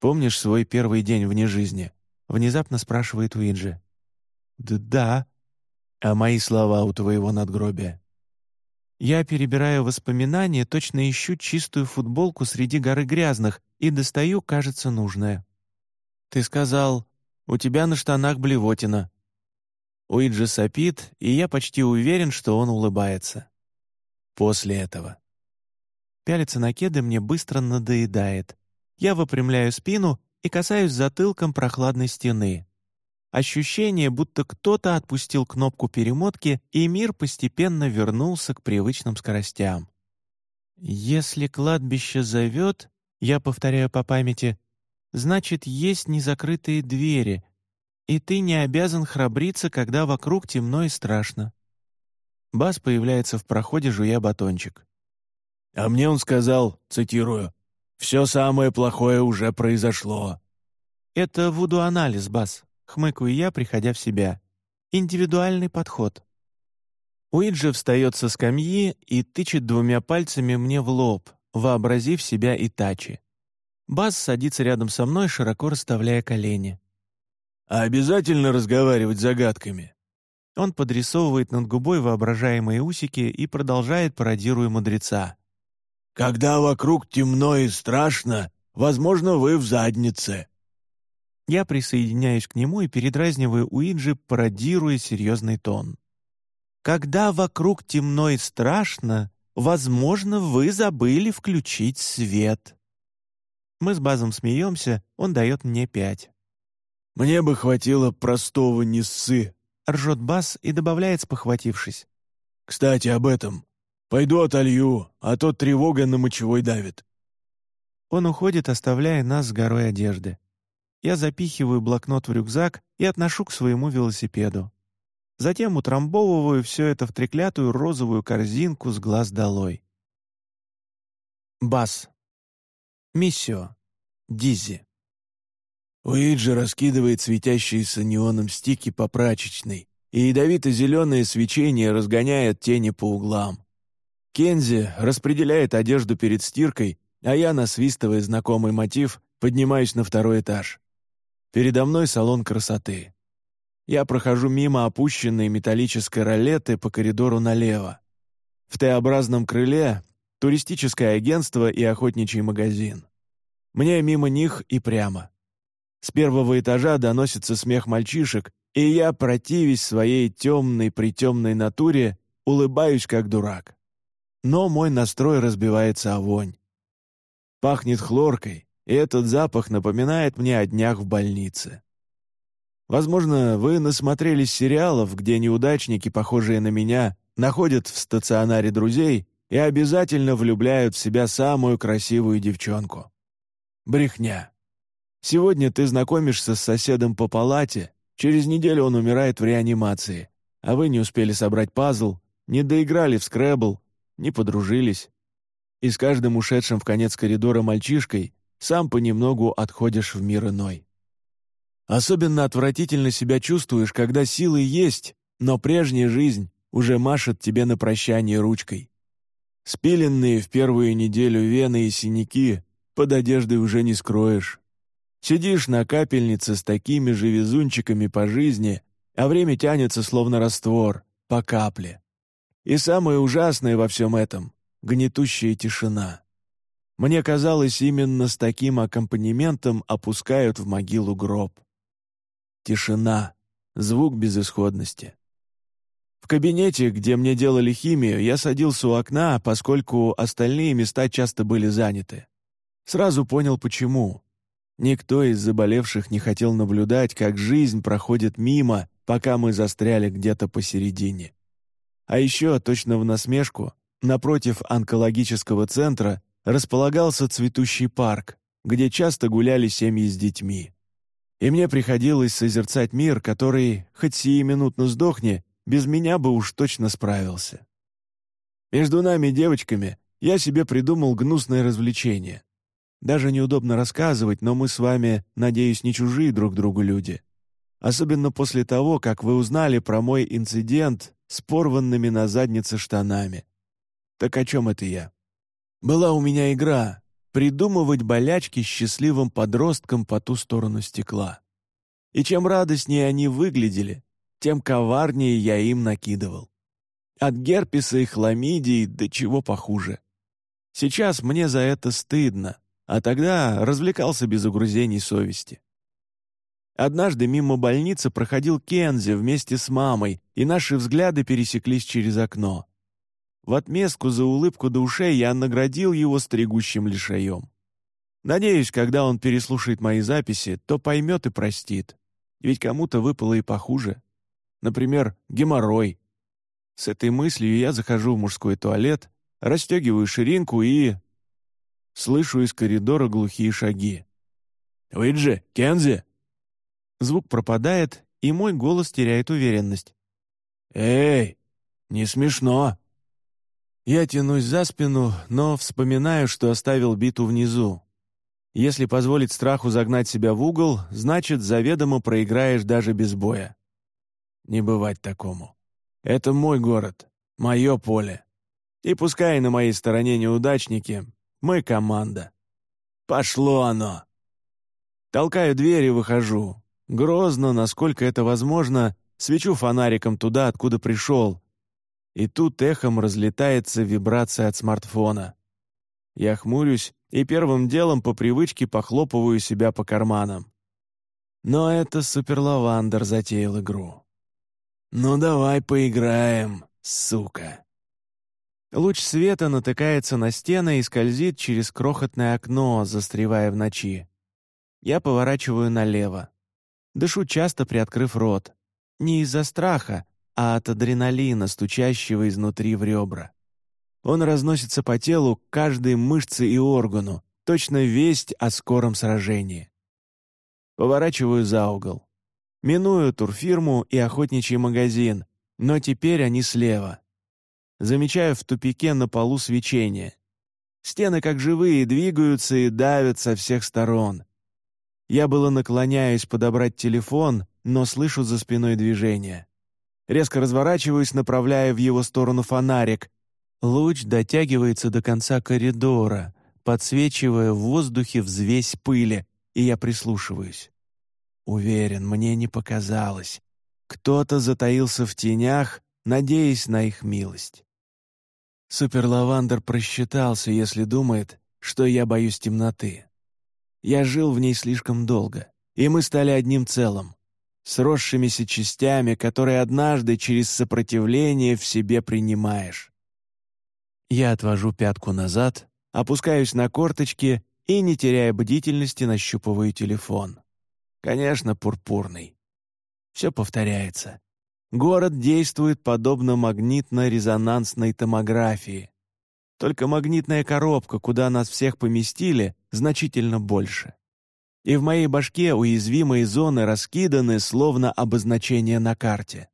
S1: «Помнишь свой первый день вне жизни?» — внезапно спрашивает Уиджи. «Да, да. А мои слова у твоего надгробия?» Я перебираю воспоминания, точно ищу чистую футболку среди горы грязных и достаю, кажется, нужное. «Ты сказал, у тебя на штанах блевотина». Уиджи сопит, и я почти уверен, что он улыбается. После этого. Пялиться на кеды мне быстро надоедает. Я выпрямляю спину и касаюсь затылком прохладной стены. Ощущение, будто кто-то отпустил кнопку перемотки, и мир постепенно вернулся к привычным скоростям. «Если кладбище зовет», — я повторяю по памяти, значит, есть незакрытые двери, и ты не обязан храбриться, когда вокруг темно и страшно. Бас появляется в проходе, жуя батончик.
S2: А мне он сказал, цитирую, «Все самое плохое уже произошло».
S1: «Это вуду-анализ, Бас», — хмыкаю я, приходя в себя. «Индивидуальный подход». Уиджи встает со скамьи и тычет двумя пальцами мне в лоб, вообразив себя Итачи. Бас садится рядом со мной, широко расставляя колени.
S2: «А обязательно разговаривать загадками?»
S1: Он подрисовывает над губой воображаемые усики и продолжает, пародируя мудреца.
S2: «Когда вокруг темно и страшно, возможно, вы в заднице».
S1: Я присоединяюсь к нему и передразниваю Уиджи, пародируя серьезный тон. «Когда вокруг темно и страшно, возможно, вы забыли включить свет». Мы с Базом смеемся, он дает мне пять.
S2: «Мне бы хватило простого «не ссы», —
S1: ржет Баз и добавляет, спохватившись.
S2: «Кстати, об этом. Пойду отолью, а то тревога на мочевой давит».
S1: Он уходит, оставляя нас с горой одежды. Я запихиваю блокнот в рюкзак и отношу к своему велосипеду. Затем утрамбовываю все это в треклятую розовую корзинку с глаз долой. Бас. Миссио. Дизи.
S2: Уиджи раскидывает светящиеся неоном стики по прачечной, и ядовито-зеленое свечение разгоняет тени по углам. Кензи распределяет одежду перед стиркой, а я, насвистывая знакомый мотив, поднимаюсь на второй этаж. Передо мной салон красоты. Я прохожу мимо опущенной металлической ролеты по коридору налево. В Т-образном крыле туристическое агентство и охотничий магазин. Мне мимо них и прямо. С первого этажа доносится смех мальчишек, и я, противясь своей темной-притемной натуре, улыбаюсь как дурак. Но мой настрой разбивается о вонь. Пахнет хлоркой, и этот запах напоминает мне о днях в больнице. Возможно, вы насмотрелись сериалов, где неудачники, похожие на меня, находят в стационаре друзей и обязательно влюбляют в себя самую красивую девчонку. Брехня. Сегодня ты знакомишься с соседом по палате, через неделю он умирает в реанимации, а вы не успели собрать пазл, не доиграли в скрэбл, не подружились. И с каждым ушедшим в конец коридора мальчишкой сам понемногу отходишь в мир иной. Особенно отвратительно себя чувствуешь, когда силы есть, но прежняя жизнь уже машет тебе на прощание ручкой. Спиленные в первую неделю вены и синяки под одеждой уже не скроешь. Сидишь на капельнице с такими же везунчиками по жизни, а время тянется словно раствор, по капле. И самое ужасное во всем этом — гнетущая тишина. Мне казалось, именно с таким аккомпанементом опускают в могилу гроб. Тишина, звук безысходности. В кабинете, где мне делали химию, я садился у окна, поскольку остальные места часто были заняты. Сразу понял, почему. Никто из заболевших не хотел наблюдать, как жизнь проходит мимо, пока мы застряли где-то посередине. А еще, точно в насмешку, напротив онкологического центра располагался цветущий парк, где часто гуляли семьи с детьми. И мне приходилось созерцать мир, который, хоть сиюминутно сдохни, без меня бы уж точно справился. Между нами, девочками, я себе придумал гнусное развлечение. Даже неудобно рассказывать, но мы с вами, надеюсь, не чужие друг другу люди. Особенно после того, как вы узнали про мой инцидент с порванными на заднице штанами. Так о чем это я? Была у меня игра — придумывать болячки счастливым подросткам по ту сторону стекла. И чем радостнее они выглядели, тем коварнее я им накидывал. От герпеса и хламидий до чего похуже. Сейчас мне за это стыдно, а тогда развлекался без угрызений совести. Однажды мимо больницы проходил Кензи вместе с мамой, и наши взгляды пересеклись через окно. В отместку за улыбку до ушей я наградил его стригущим лишаем. Надеюсь, когда он переслушает мои записи, то поймет и простит. Ведь кому-то выпало и похуже. Например, геморрой. С этой мыслью я захожу в мужской туалет, расстегиваю ширинку и Слышу из коридора глухие шаги. «Уиджи, Кензи!» Звук пропадает, и мой голос теряет уверенность. «Эй, не смешно!» Я тянусь за спину, но вспоминаю, что оставил биту внизу. Если позволить страху загнать себя в угол, значит, заведомо проиграешь даже без боя. Не бывать такому. Это мой город, мое поле. И пускай на моей стороне неудачники, мы команда. Пошло оно. Толкаю дверь и выхожу. Грозно, насколько это возможно, свечу фонариком туда, откуда пришел. И тут эхом разлетается вибрация от смартфона. Я хмурюсь и первым делом по привычке похлопываю себя по карманам. Но это суперлавандер затеял игру. «Ну давай поиграем, сука!» Луч света натыкается на стены и скользит через крохотное окно, застревая в ночи. Я поворачиваю налево. Дышу часто, приоткрыв рот. Не из-за страха, а от адреналина, стучащего изнутри в ребра. Он разносится по телу, каждой мышце и органу, точно весть о скором сражении. Поворачиваю за угол. Миную турфирму и охотничий магазин, но теперь они слева замечаю в тупике на полу свечение. Стены, как живые, двигаются и давят со всех сторон. Я было наклоняюсь подобрать телефон, но слышу за спиной движение. Резко разворачиваюсь, направляя в его сторону фонарик. Луч дотягивается до конца коридора, подсвечивая в воздухе взвесь пыли, и я прислушиваюсь. Уверен, мне не показалось. Кто-то затаился в тенях, надеясь на их милость. Суперлавандер просчитался, если думает, что я боюсь темноты. Я жил в ней слишком долго, и мы стали одним целым, сросшимися частями, которые однажды через сопротивление в себе принимаешь. Я отвожу пятку назад, опускаюсь на корточки и, не теряя бдительности, нащупываю телефон. Конечно, пурпурный. Все повторяется. Город действует подобно магнитно-резонансной томографии. Только магнитная коробка, куда нас всех поместили, значительно больше. И в моей башке уязвимые зоны раскиданы, словно обозначения на карте.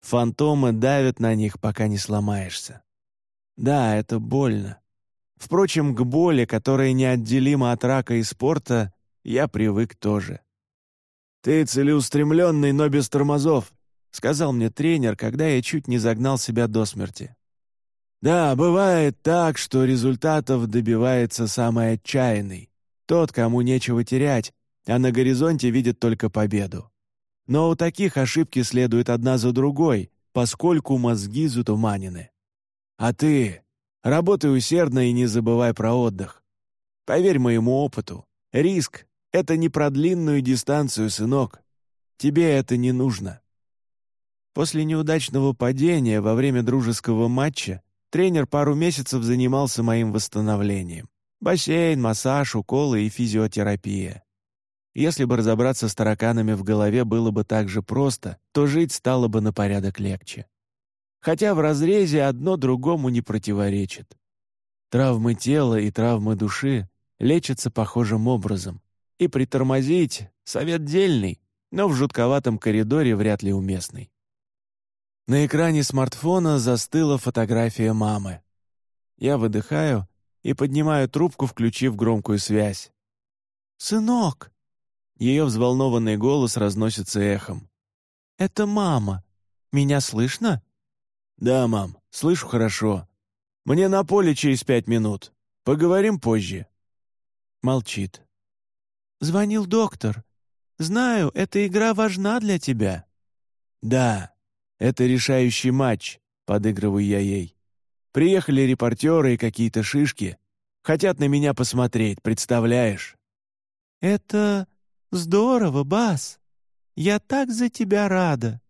S2: Фантомы давят на них, пока не сломаешься. Да, это больно. Впрочем, к боли, которая неотделима от рака и спорта, я привык тоже. «Ты целеустремленный, но без тормозов», сказал мне тренер, когда я чуть не загнал себя до смерти. Да, бывает так, что результатов добивается самый отчаянный, тот, кому нечего терять, а на горизонте видит только победу. Но у таких ошибки следуют одна за другой, поскольку мозги затуманены. А ты работай усердно и не забывай про отдых. Поверь моему опыту, риск — это не про длинную дистанцию, сынок. Тебе это не нужно. После неудачного падения во время дружеского матча тренер пару месяцев занимался моим восстановлением.
S1: Бассейн, массаж, уколы и физиотерапия. Если бы разобраться с тараканами в голове было бы так же просто, то жить стало бы на порядок легче. Хотя в разрезе одно другому не противоречит. Травмы тела и травмы души лечатся похожим образом. И притормозить — совет дельный, но в жутковатом коридоре вряд ли уместный. На экране смартфона застыла фотография мамы. Я выдыхаю и поднимаю трубку, включив громкую связь. «Сынок!» Ее взволнованный голос разносится эхом. «Это мама. Меня слышно?» «Да, мам, слышу хорошо. Мне на поле через пять минут. Поговорим позже». Молчит. «Звонил доктор. Знаю, эта игра важна для тебя». «Да, это решающий матч», — подыгрываю я ей. «Приехали репортеры и какие-то шишки. Хотят на меня посмотреть, представляешь?» «Это здорово, Бас. Я так за тебя рада».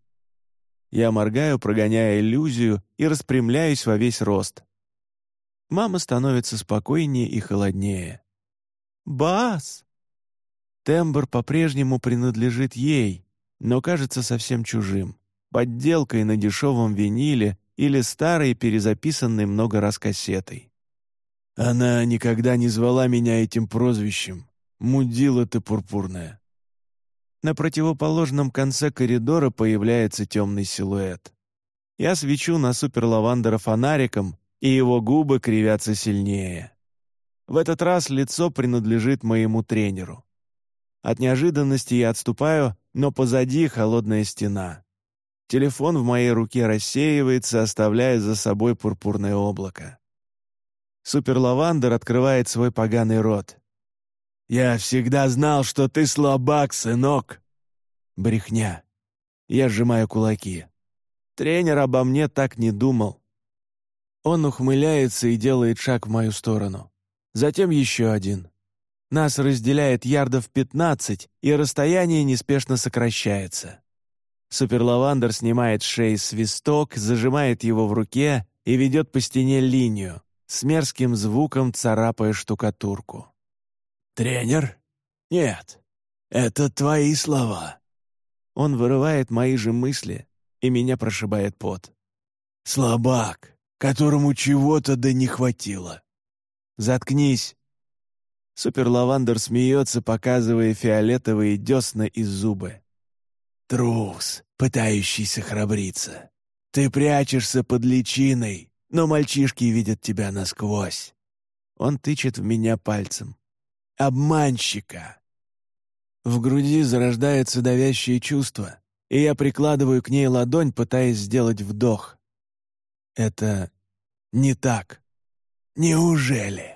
S1: Я моргаю, прогоняя иллюзию, и распрямляюсь во весь рост. Мама становится спокойнее и холоднее. «Бас!» Тембр по-прежнему принадлежит ей, но кажется совсем чужим, подделкой на дешевом виниле или старой, перезаписанной много раз кассетой. Она никогда не звала меня этим прозвищем. Мудила ты пурпурная. На противоположном конце коридора появляется темный силуэт. Я свечу на суперлавандера фонариком, и его губы кривятся сильнее. В этот раз лицо принадлежит моему тренеру. От неожиданности я отступаю, но позади холодная стена. Телефон в моей руке рассеивается, оставляя за собой пурпурное облако. Суперлавандер открывает свой поганый рот. «Я всегда знал, что ты слабак, сынок!» Брехня. Я сжимаю кулаки. Тренер обо мне так не думал. Он ухмыляется и делает шаг в мою сторону. Затем еще один. Нас разделяет ярдов 15, и расстояние неспешно сокращается. Суперлавандер снимает с шеи свисток, зажимает его в руке и ведет по стене линию, с мерзким звуком царапая штукатурку. «Тренер? Нет, это твои слова». Он вырывает мои же мысли, и меня прошибает пот. «Слабак, которому чего-то да не хватило». «Заткнись!» Суперлавандер смеется, показывая фиолетовые десна и зубы. «Трус, пытающийся храбриться. Ты прячешься под личиной, но мальчишки видят тебя насквозь». Он тычет в меня пальцем. «Обманщика!» В груди зарождается давящее чувство, и я прикладываю к ней ладонь, пытаясь сделать вдох. Это не так. Неужели?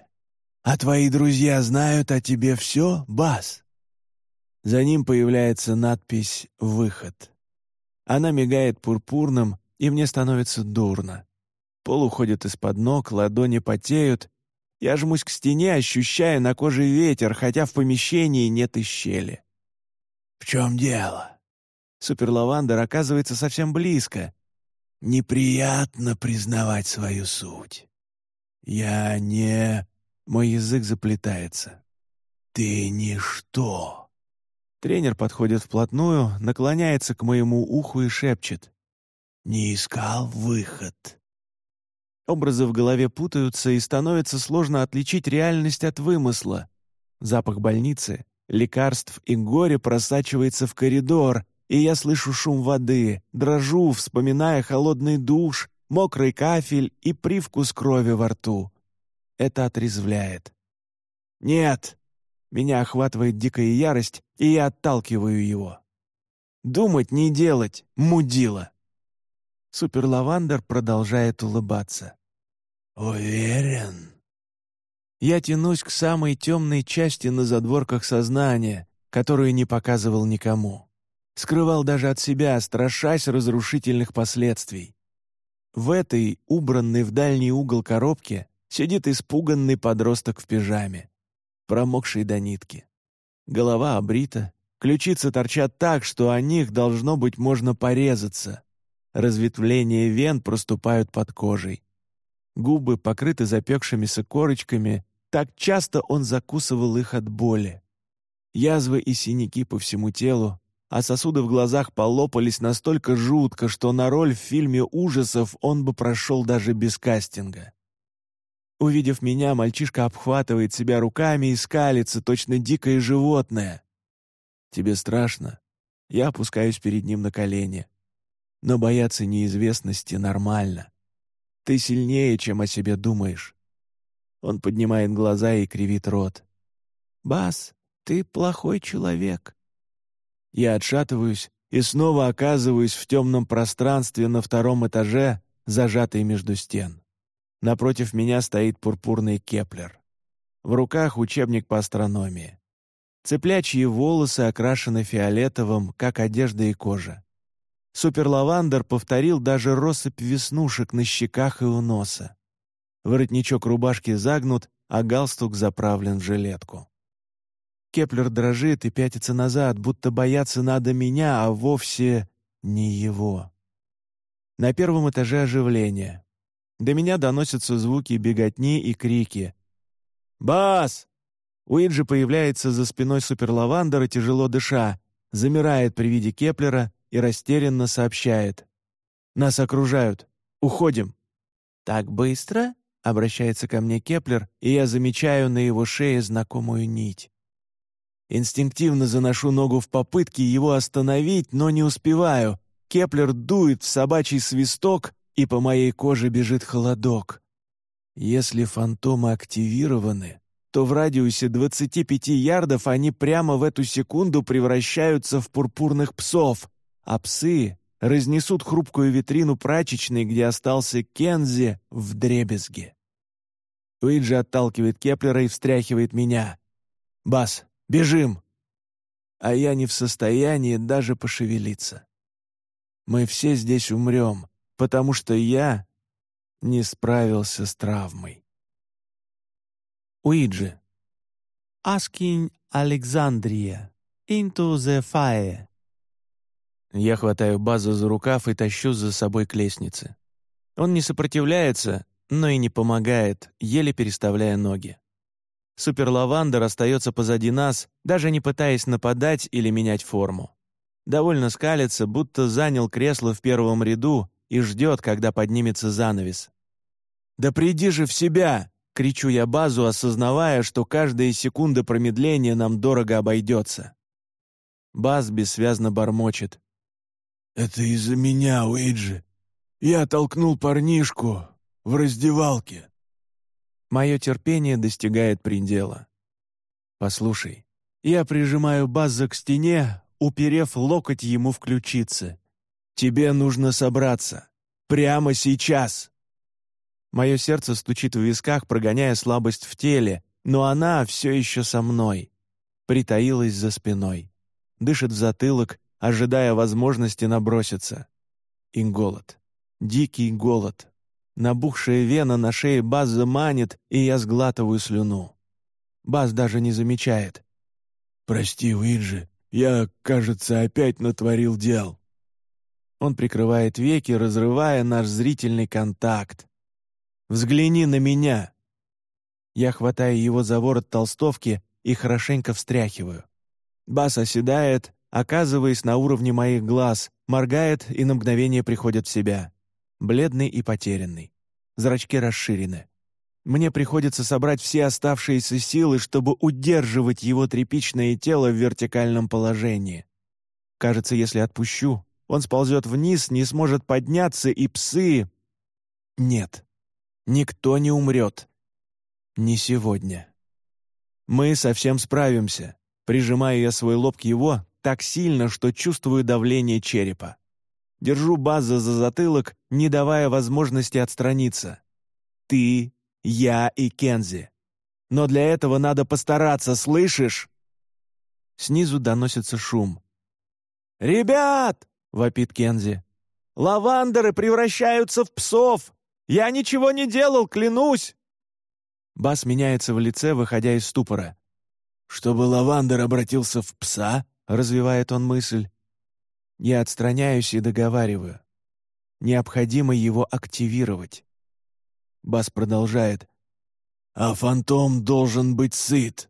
S1: «А твои друзья знают о тебе все, Бас?» За ним появляется надпись «Выход». Она мигает пурпурным, и мне становится дурно. Пол уходит из-под ног, ладони потеют. Я жмусь к стене, ощущая на коже ветер, хотя в помещении нет и щели. «В чем дело?» Суперлавандер оказывается совсем близко. «Неприятно признавать свою суть. Я не...» Мой язык заплетается. «Ты ничто!» Тренер подходит вплотную, наклоняется к моему уху и шепчет. «Не искал выход». Образы в голове путаются, и становится сложно отличить реальность от вымысла. Запах больницы, лекарств и горе просачивается в коридор, и я слышу шум воды, дрожу, вспоминая холодный душ, мокрый кафель и привкус крови во рту. Это отрезвляет. «Нет!» Меня охватывает дикая ярость, и я отталкиваю его. «Думать не делать, мудила!» Суперлавандер продолжает улыбаться. «Уверен?» Я тянусь к самой темной части на задворках сознания, которую не показывал никому. Скрывал даже от себя, страшась разрушительных последствий. В этой, убранной в дальний угол коробке, Сидит испуганный подросток в пижаме, промокший до нитки. Голова обрита, ключицы торчат так, что о них, должно быть, можно порезаться. Разветвления вен проступают под кожей. Губы покрыты запекшимися корочками,
S2: Так часто он закусывал их от боли. Язвы и синяки по всему телу, а сосуды в глазах полопались настолько жутко, что на роль в фильме ужасов он бы прошел даже без кастинга. Увидев меня, мальчишка обхватывает себя руками и скалится, точно дикое животное. «Тебе страшно?» Я опускаюсь перед ним на колени. Но бояться неизвестности нормально. Ты сильнее, чем о себе думаешь. Он поднимает глаза и кривит рот. «Бас, ты плохой человек». Я отшатываюсь и снова оказываюсь в темном пространстве на втором этаже, зажатый между стен. Напротив меня стоит пурпурный Кеплер. В руках учебник по астрономии. Цыплячьи волосы окрашены фиолетовым, как одежда и кожа. Суперлавандер повторил даже россыпь веснушек на щеках и у носа. Воротничок рубашки загнут, а галстук заправлен в жилетку. Кеплер дрожит и пятится назад, будто бояться надо меня, а вовсе не его. На первом этаже оживление. До меня доносятся звуки беготни и крики. «Базз!» Уиджи появляется за спиной суперлавандера, тяжело дыша, замирает при виде Кеплера и растерянно сообщает. «Нас окружают. Уходим». «Так быстро?» — обращается ко мне Кеплер, и я замечаю на его шее знакомую нить. Инстинктивно заношу ногу в попытке его остановить, но не успеваю. Кеплер дует в собачий свисток, и по моей коже бежит холодок. Если фантомы активированы, то в радиусе 25 ярдов они прямо в эту секунду превращаются в пурпурных псов, а псы разнесут хрупкую витрину прачечной, где остался Кензи, в дребезги. Уиджи отталкивает Кеплера и встряхивает меня. «Бас, Бежим!» А я не в состоянии даже пошевелиться. Мы все здесь умрем, потому что я не справился с травмой. Уиджи. «Asking Alexandria. Into the fire». Я хватаю Базу за рукав и тащу за собой к лестнице. Он не сопротивляется, но и не помогает, еле переставляя ноги. Суперлавандер остается позади нас, даже не пытаясь нападать или менять форму. Довольно скалится, будто занял кресло в первом ряду и ждет, когда поднимется занавес. «Да приди же в себя!» — кричу я базу, осознавая, что каждая секунда промедления нам дорого обойдется. Баз бессвязно бормочет. «Это из-за меня, Уиджи. Я толкнул парнишку в раздевалке». Мое терпение достигает предела. Послушай, я прижимаю Базза к стене, уперев локоть ему в ключице. Тебе нужно собраться. Прямо сейчас. Мое сердце стучит в висках, прогоняя слабость в теле, но она все еще со мной. Притаилась за спиной. Дышит в затылок, ожидая возможности наброситься. И голод. Дикий голод. Набухшая вена на шее База манит, и я сглатываю слюну. Баз даже не замечает. «Прости, Уиджи, я, кажется, опять натворил дел». Он прикрывает веки, разрывая наш зрительный контакт. «Взгляни на меня!» Я хватаю его за ворот толстовки и хорошенько встряхиваю. Бас оседает, оказываясь на уровне моих глаз, моргает и на мгновение приходит в себя бледный и потерянный. Зрачки расширены. Мне приходится собрать все оставшиеся силы, чтобы удерживать его тряпичное тело в вертикальном положении. Кажется, если отпущу, он сползет вниз, не сможет подняться, и псы... Нет, никто не умрет. Не сегодня. Мы совсем справимся. Прижимаю я свой лоб к его так сильно, что чувствую давление черепа. Держу База за затылок, не давая возможности отстраниться. Ты, я и Кензи. Но для этого надо постараться, слышишь?» Снизу доносится шум. «Ребят!» — вопит Кензи. «Лавандеры превращаются в псов! Я ничего не делал, клянусь!» Бас меняется в лице, выходя из ступора. «Чтобы лавандер обратился в пса?» — развивает он мысль. Я отстраняюсь и договариваю. Необходимо его активировать. Бас продолжает. А фантом должен быть сыт.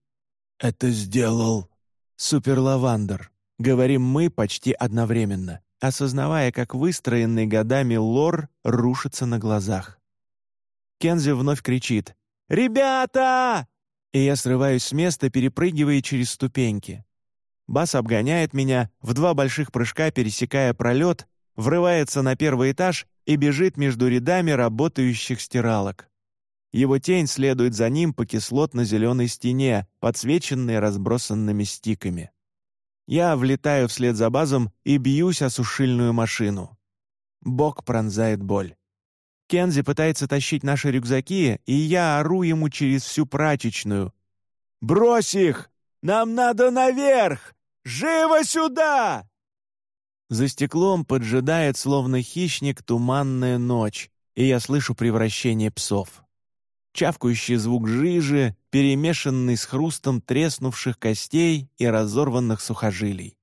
S2: Это сделал
S1: Суперлавандер. Говорим мы почти одновременно, осознавая, как выстроенный годами лор рушится на глазах. Кензи вновь кричит «Ребята!» И я срываюсь с места, перепрыгивая через ступеньки. Бас обгоняет меня, в два больших прыжка пересекая пролет, врывается на первый этаж и бежит между рядами работающих стиралок. Его тень следует за ним по кислотно-зеленой стене, подсвеченной разбросанными стиками. Я влетаю вслед за базом и бьюсь о сушильную машину. Бок пронзает боль. Кензи пытается тащить наши рюкзаки, и я ору ему через всю прачечную. «Брось их! Нам надо наверх! Живо сюда!» За стеклом поджидает, словно хищник, туманная ночь, и я слышу превращение псов чавкающий звук жижи, перемешанный с хрустом треснувших костей и разорванных сухожилий.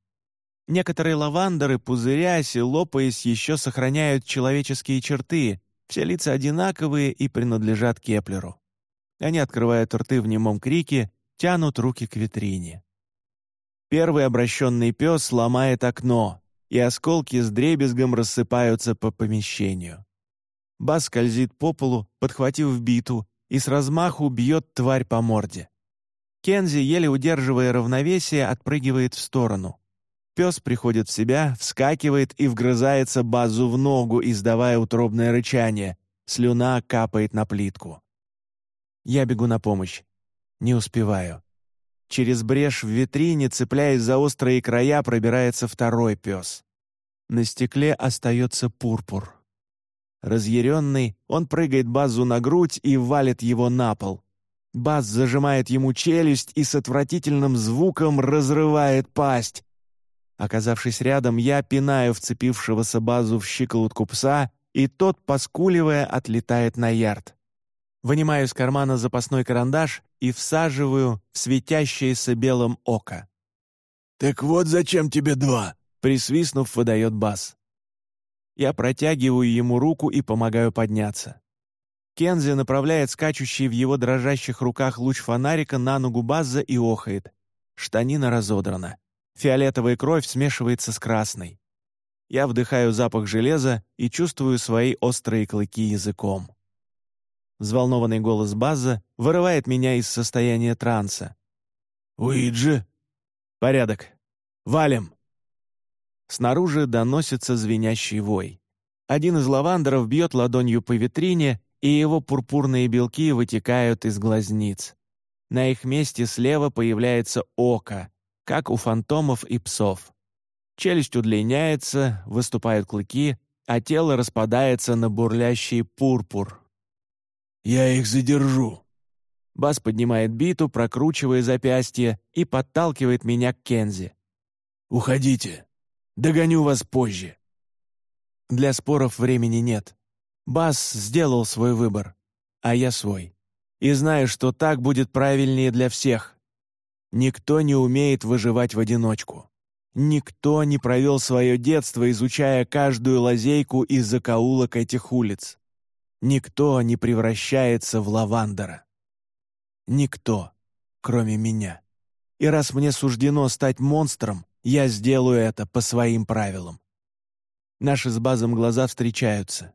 S1: Некоторые лавандеры, пузырясь и лопаясь, еще сохраняют человеческие черты, все лица одинаковые и принадлежат Кеплеру. Они открывают рты в немом крике, тянут руки к витрине. Первый обращенный пес ломает окно, и осколки с дребезгом рассыпаются по помещению. Базз скользит по полу, подхватив биту, и с размаху бьет тварь по морде. Кензи, еле удерживая равновесие, отпрыгивает в сторону. Пес приходит в себя, вскакивает и вгрызается базу в ногу, издавая утробное рычание. Слюна капает на плитку. Я бегу на помощь. Не успеваю. Через брешь в витрине, цепляясь за острые края, пробирается второй пес. На стекле остается пурпур. Разъяренный, он прыгает Базу на грудь и валит его на пол. Баз зажимает ему челюсть и с отвратительным звуком разрывает пасть. Оказавшись рядом, я пинаю вцепившегося Базу в щиколотку пса, и тот, поскуливая, отлетает на ярд. Вынимаю из кармана запасной карандаш и всаживаю в светящееся белым око.
S2: «Так вот зачем тебе два?»
S1: Присвистнув, выдает Бас. Я протягиваю ему руку и помогаю подняться. Кензи направляет скачущий в его дрожащих руках луч фонарика на ногу Базза и охает. Штанина разодрана. Фиолетовая кровь смешивается с красной. Я вдыхаю запах железа и чувствую свои острые клыки языком. Взволнованный голос Базза вырывает меня из состояния транса.
S2: «Уиджи!»
S1: «Порядок. Валим!» Снаружи доносится звенящий вой. Один из лавандеров бьет ладонью по витрине, и его пурпурные белки вытекают из глазниц. На их месте слева появляется око, как у фантомов и псов. Челюсть удлиняется, выступают клыки, а тело распадается на бурлящий пурпур.
S2: «Я их задержу!»
S1: Бас поднимает биту, прокручивая запястье, и подталкивает меня к Кензи.
S2: «Уходите!» Догоню вас позже».
S1: Для споров времени нет. Бас сделал свой выбор, а я свой. И знаю, что так будет правильнее для всех. Никто не умеет выживать в одиночку. Никто не провел свое детство, изучая каждую лазейку из закоулок этих улиц. Никто не превращается в лавандера. Никто, кроме меня. И раз мне суждено стать монстром, я сделаю это по своим правилам. Наши с базом глаза встречаются.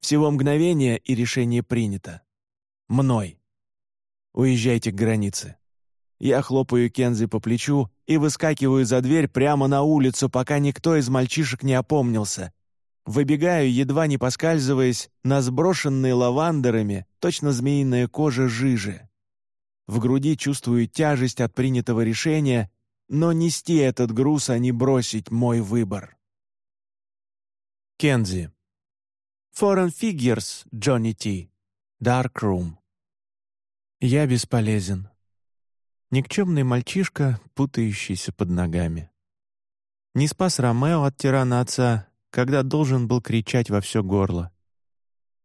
S1: Всего мгновение, и решение принято. Мной. Уезжайте к границе. Я хлопаю Кензи по плечу и выскакиваю за дверь прямо на улицу, пока никто из мальчишек не опомнился. Выбегаю, едва не поскальзываясь, на сброшенные лавандерами, точно змеиная кожа жижи. В груди чувствую тяжесть от принятого решения но нести этот груз, а не бросить мой выбор. Кензи. Foreign Figures, Джонни Ти. Dark Room. Я бесполезен. Никчемный мальчишка, путающийся под ногами. Не спас Ромео от тирана отца, когда должен был кричать во все горло.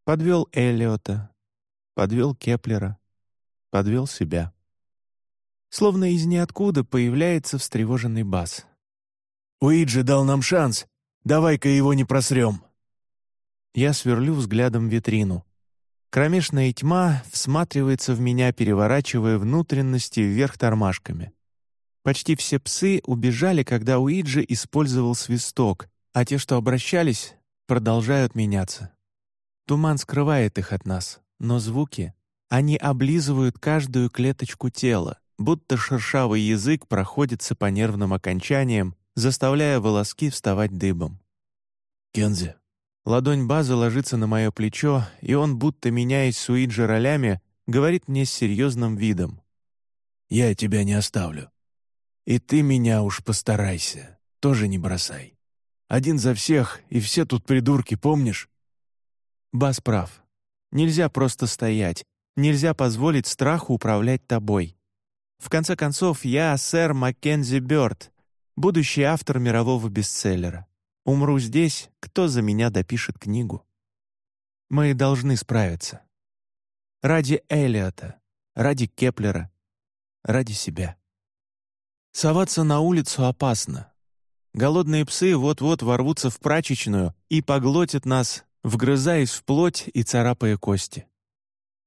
S1: Подвел Эллиота, подвел Кеплера, подвел себя. Словно из ниоткуда появляется встревоженный бас.
S2: «Уиджи дал нам шанс. Давай-ка его не просрем».
S1: Я сверлю взглядом витрину. Кромешная тьма всматривается в меня, переворачивая внутренности вверх тормашками. Почти все псы убежали, когда Уиджи использовал свисток, а те, что обращались, продолжают меняться. Туман скрывает их от нас, но звуки, они облизывают каждую клеточку тела, будто шершавый язык проходится по нервным окончаниям, заставляя волоски вставать дыбом.
S2: «Кензи,
S1: Ладонь База ложится на мое плечо, и он, будто меняясь с Уиджи ролями, говорит мне с серьезным видом.
S2: «Я тебя не оставлю. И ты меня уж постарайся, тоже не бросай. Один за всех, и все тут придурки, помнишь?»
S1: Баз прав. Нельзя просто стоять, нельзя позволить страху управлять тобой. В конце концов, я сэр Маккензи Бёрд, будущий автор мирового бестселлера. Умру здесь, кто за меня допишет книгу? Мы должны справиться. Ради Элиота, ради Кеплера, ради себя. Соваться на улицу опасно. Голодные псы вот-вот ворвутся в прачечную и поглотят нас, вгрызаясь в плоть и царапая кости.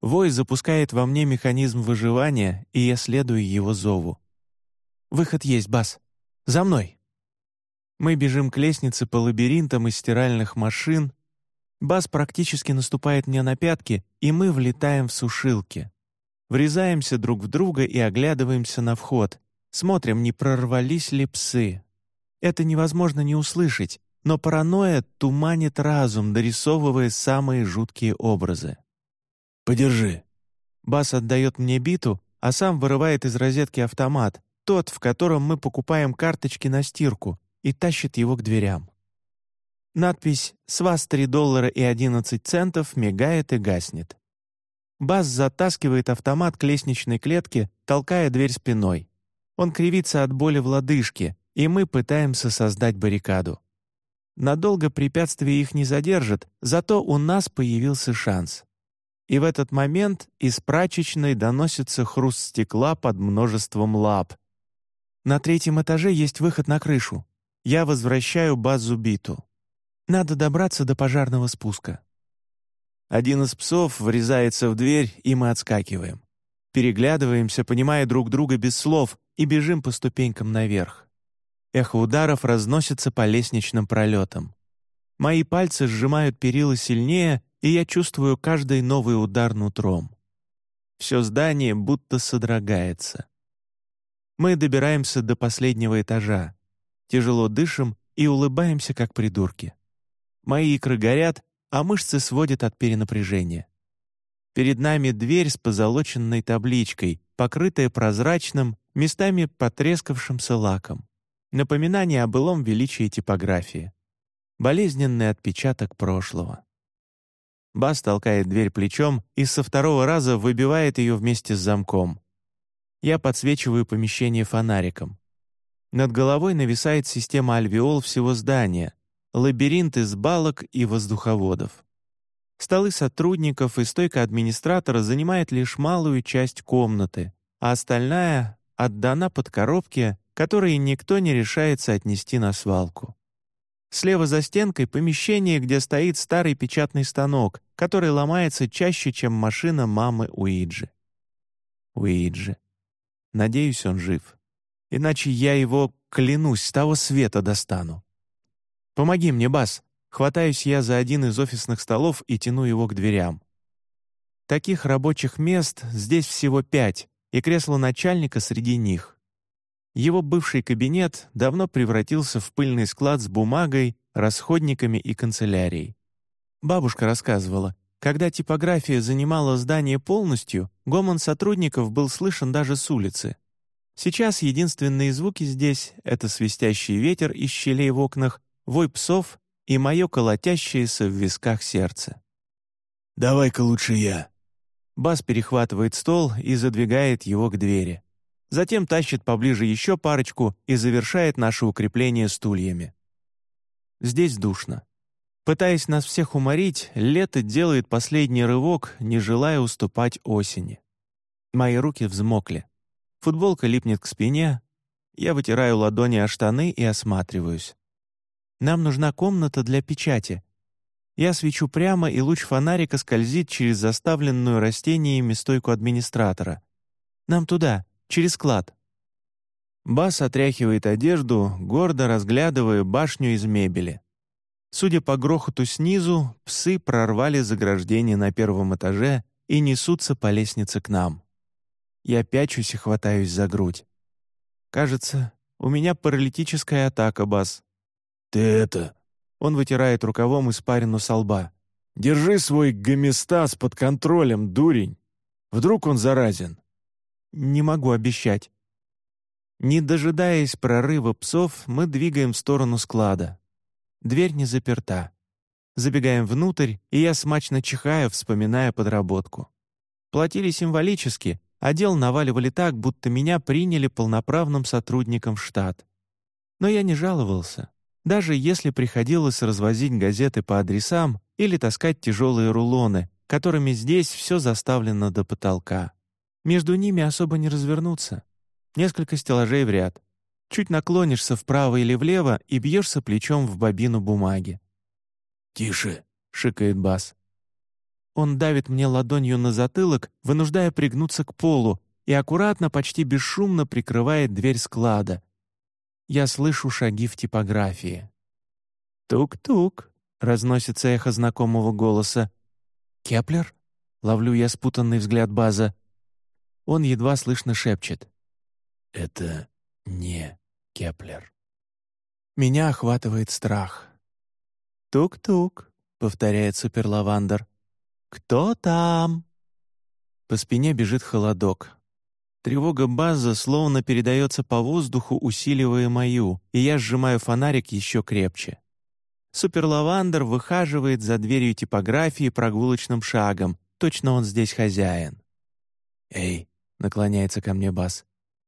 S1: Вой запускает во мне механизм выживания, и я следую его зову. «Выход есть, Бас! За мной!» Мы бежим к лестнице по лабиринтам из стиральных машин. Бас практически наступает мне на пятки, и мы влетаем в сушилки. Врезаемся друг в друга и оглядываемся на вход. Смотрим, не прорвались ли псы. Это невозможно не услышать, но паранойя туманит разум, дорисовывая самые жуткие образы.
S2: «Подержи».
S1: Бас отдает мне биту, а сам вырывает из розетки автомат, тот, в котором мы покупаем карточки на стирку, и тащит его к дверям. Надпись «С вас 3 доллара и 11 центов» мигает и гаснет. Бас затаскивает автомат к лестничной клетке, толкая дверь спиной. Он кривится от боли в лодыжке, и мы пытаемся создать баррикаду. Надолго препятствия их не задержат, зато у нас появился шанс. И в этот момент из прачечной доносится хруст стекла под множеством лап. На третьем этаже есть выход на крышу. Я возвращаю базу биту. Надо добраться до пожарного спуска. Один из псов врезается в дверь, и мы отскакиваем. Переглядываемся, понимая друг друга без слов, и бежим по ступенькам наверх. Эхо ударов разносится по лестничным пролетам. Мои пальцы сжимают перила сильнее, и я чувствую каждый новый удар нутром. Все здание будто содрогается. Мы добираемся до последнего этажа тяжело дышим и улыбаемся, как придурки. Мои икры горят, а мышцы сводят от перенапряжения. Перед нами дверь с позолоченной табличкой, покрытая прозрачным, местами потрескавшимся лаком. Напоминание о былом величии типографии. Болезненный отпечаток прошлого. Бас толкает дверь плечом и со второго раза выбивает ее вместе с замком. Я подсвечиваю помещение фонариком. Над головой нависает система альвеол всего здания, лабиринт из балок и воздуховодов. Столы сотрудников и стойка администратора занимает лишь малую часть комнаты, а остальная отдана под коробки, которые никто не решается отнести на свалку. Слева за стенкой помещение, где стоит старый печатный станок, который ломается чаще, чем машина мамы Уиджи. Уиджи. Надеюсь, он жив иначе я его, клянусь, с того света достану. Помоги мне, Бас. Хватаюсь я за один из офисных столов и тяну его к дверям. Таких рабочих мест здесь всего пять, и кресло начальника среди них. Его бывший кабинет давно превратился в пыльный склад с бумагой, расходниками и канцелярией. Бабушка рассказывала, когда типография занимала здание полностью, гомон сотрудников был слышен даже с улицы. Сейчас единственные звуки здесь — это свистящий ветер из щелей в окнах, вой псов и мое колотящееся в висках сердце.
S2: «Давай-ка лучше я».
S1: Бас перехватывает стол и задвигает его к двери. Затем тащит поближе еще парочку и завершает наше укрепление стульями. Здесь душно. Пытаясь нас всех уморить, лето делает последний рывок, не желая уступать осени. Мои руки взмокли. Футболка липнет к спине. Я вытираю ладони о штаны и осматриваюсь. Нам нужна комната для печати. Я свечу прямо, и луч фонарика скользит через заставленную растениями стойку администратора. «Нам туда, через склад». Бас отряхивает одежду, гордо разглядывая башню из мебели. Судя по грохоту снизу, псы прорвали заграждение на первом этаже и несутся по лестнице к нам. Я пячусь и хватаюсь за грудь. Кажется, у меня паралитическая атака, Бас.
S2: «Ты это...»
S1: Он вытирает рукавом испарину со лба.
S2: «Держи свой гоместаз под контролем, дурень. Вдруг он заразен?»
S1: «Не могу обещать». Не дожидаясь прорыва псов, мы двигаем в сторону склада. Дверь не заперта. Забегаем внутрь, и я смачно чихаю, вспоминая подработку. Платили символически, а дел наваливали так, будто меня приняли полноправным сотрудником в штат. Но я не жаловался. Даже если приходилось развозить газеты по адресам или таскать тяжелые рулоны, которыми здесь все заставлено до потолка. Между ними особо не развернуться. Несколько стеллажей в ряд. Чуть наклонишься вправо или влево и бьешься плечом в бобину бумаги.
S2: «Тише!»
S1: — шикает бас. Он давит мне ладонью на затылок, вынуждая пригнуться к полу, и аккуратно, почти бесшумно прикрывает дверь склада. Я слышу шаги в типографии. «Тук-тук!» — разносится эхо знакомого голоса. «Кеплер?» — ловлю я испуганный взгляд Базза. Он едва слышно шепчет.
S2: «Это не Кеплер».
S1: Меня охватывает страх. «Тук-тук», — повторяет суперлавандер. «Кто там?» По спине бежит холодок. Тревога база словно передается по воздуху, усиливая мою, и я сжимаю фонарик еще крепче. Суперлавандер выхаживает за дверью типографии прогулочным шагом. Точно он здесь хозяин.
S2: «Эй!» — наклоняется ко мне Бас.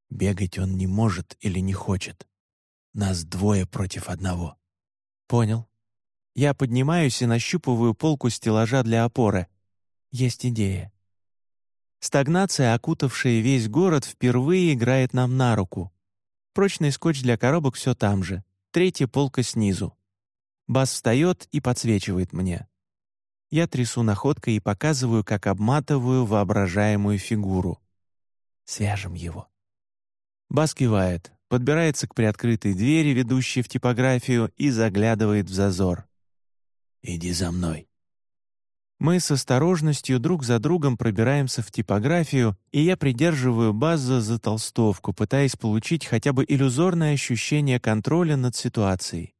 S2: «Бегать он не может или не хочет. Нас двое против одного».
S1: «Понял». Я поднимаюсь и нащупываю полку стеллажа для опоры. Есть идея. Стагнация, окутавшая весь город, впервые играет нам на руку. Прочный скотч для коробок все там же. Третья полка снизу. Бас встает и подсвечивает мне. Я трясу находкой и показываю, как обматываю воображаемую фигуру. Свяжем его. Бас кивает, подбирается к приоткрытой двери, ведущей в типографию, и заглядывает в зазор.
S2: «Иди за мной»,
S1: мы с осторожностью друг за другом пробираемся в типографию, и я придерживаю Базза за толстовку, пытаясь получить хотя бы иллюзорное ощущение контроля над ситуацией.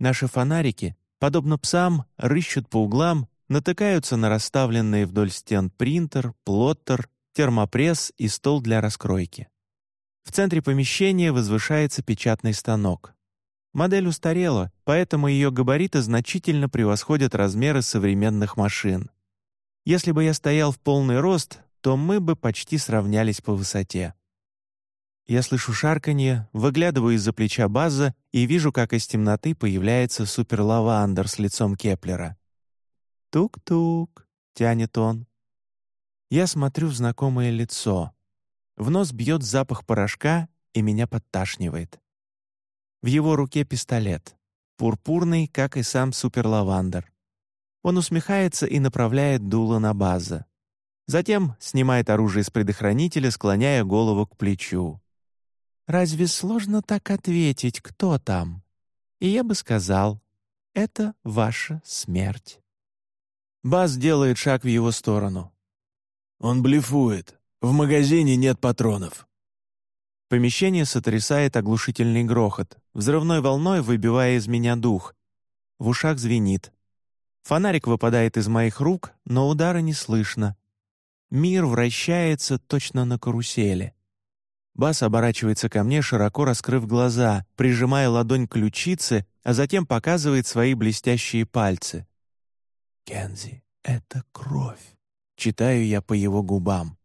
S1: Наши фонарики, подобно псам, рыщут по углам, натыкаются на расставленные вдоль стен принтер, плоттер, термопресс и стол для раскройки. В центре помещения возвышается печатный станок. Модель устарела, поэтому ее габариты значительно превосходят размеры современных машин. Если бы я стоял в полный рост, то мы бы почти сравнялись по высоте. Я слышу шарканье, выглядываю из-за плеча База и вижу, как из темноты появляется суперлавандер с лицом Кеплера. «Тук-тук», — тянет он. Я смотрю в знакомое лицо. В нос бьет запах порошка, и меня подташнивает. В его руке пистолет, пурпурный, как и сам суперлавандер. Он усмехается и направляет дуло на база. Затем снимает оружие с предохранителя, склоняя голову к плечу. «Разве сложно так ответить, кто там?» И я бы сказал, «Это ваша смерть». Баз делает шаг в его сторону.
S2: «Он блефует. В магазине нет патронов».
S1: Помещение сотрясает оглушительный грохот, взрывной волной выбивая из меня дух. В ушах звенит. Фонарик выпадает из моих рук, но удара не слышно. Мир вращается точно на карусели. Бас оборачивается ко мне, широко раскрыв глаза, прижимая ладонь к ключице, а затем показывает свои блестящие пальцы. «Кензи, это кровь», — читаю я по его губам.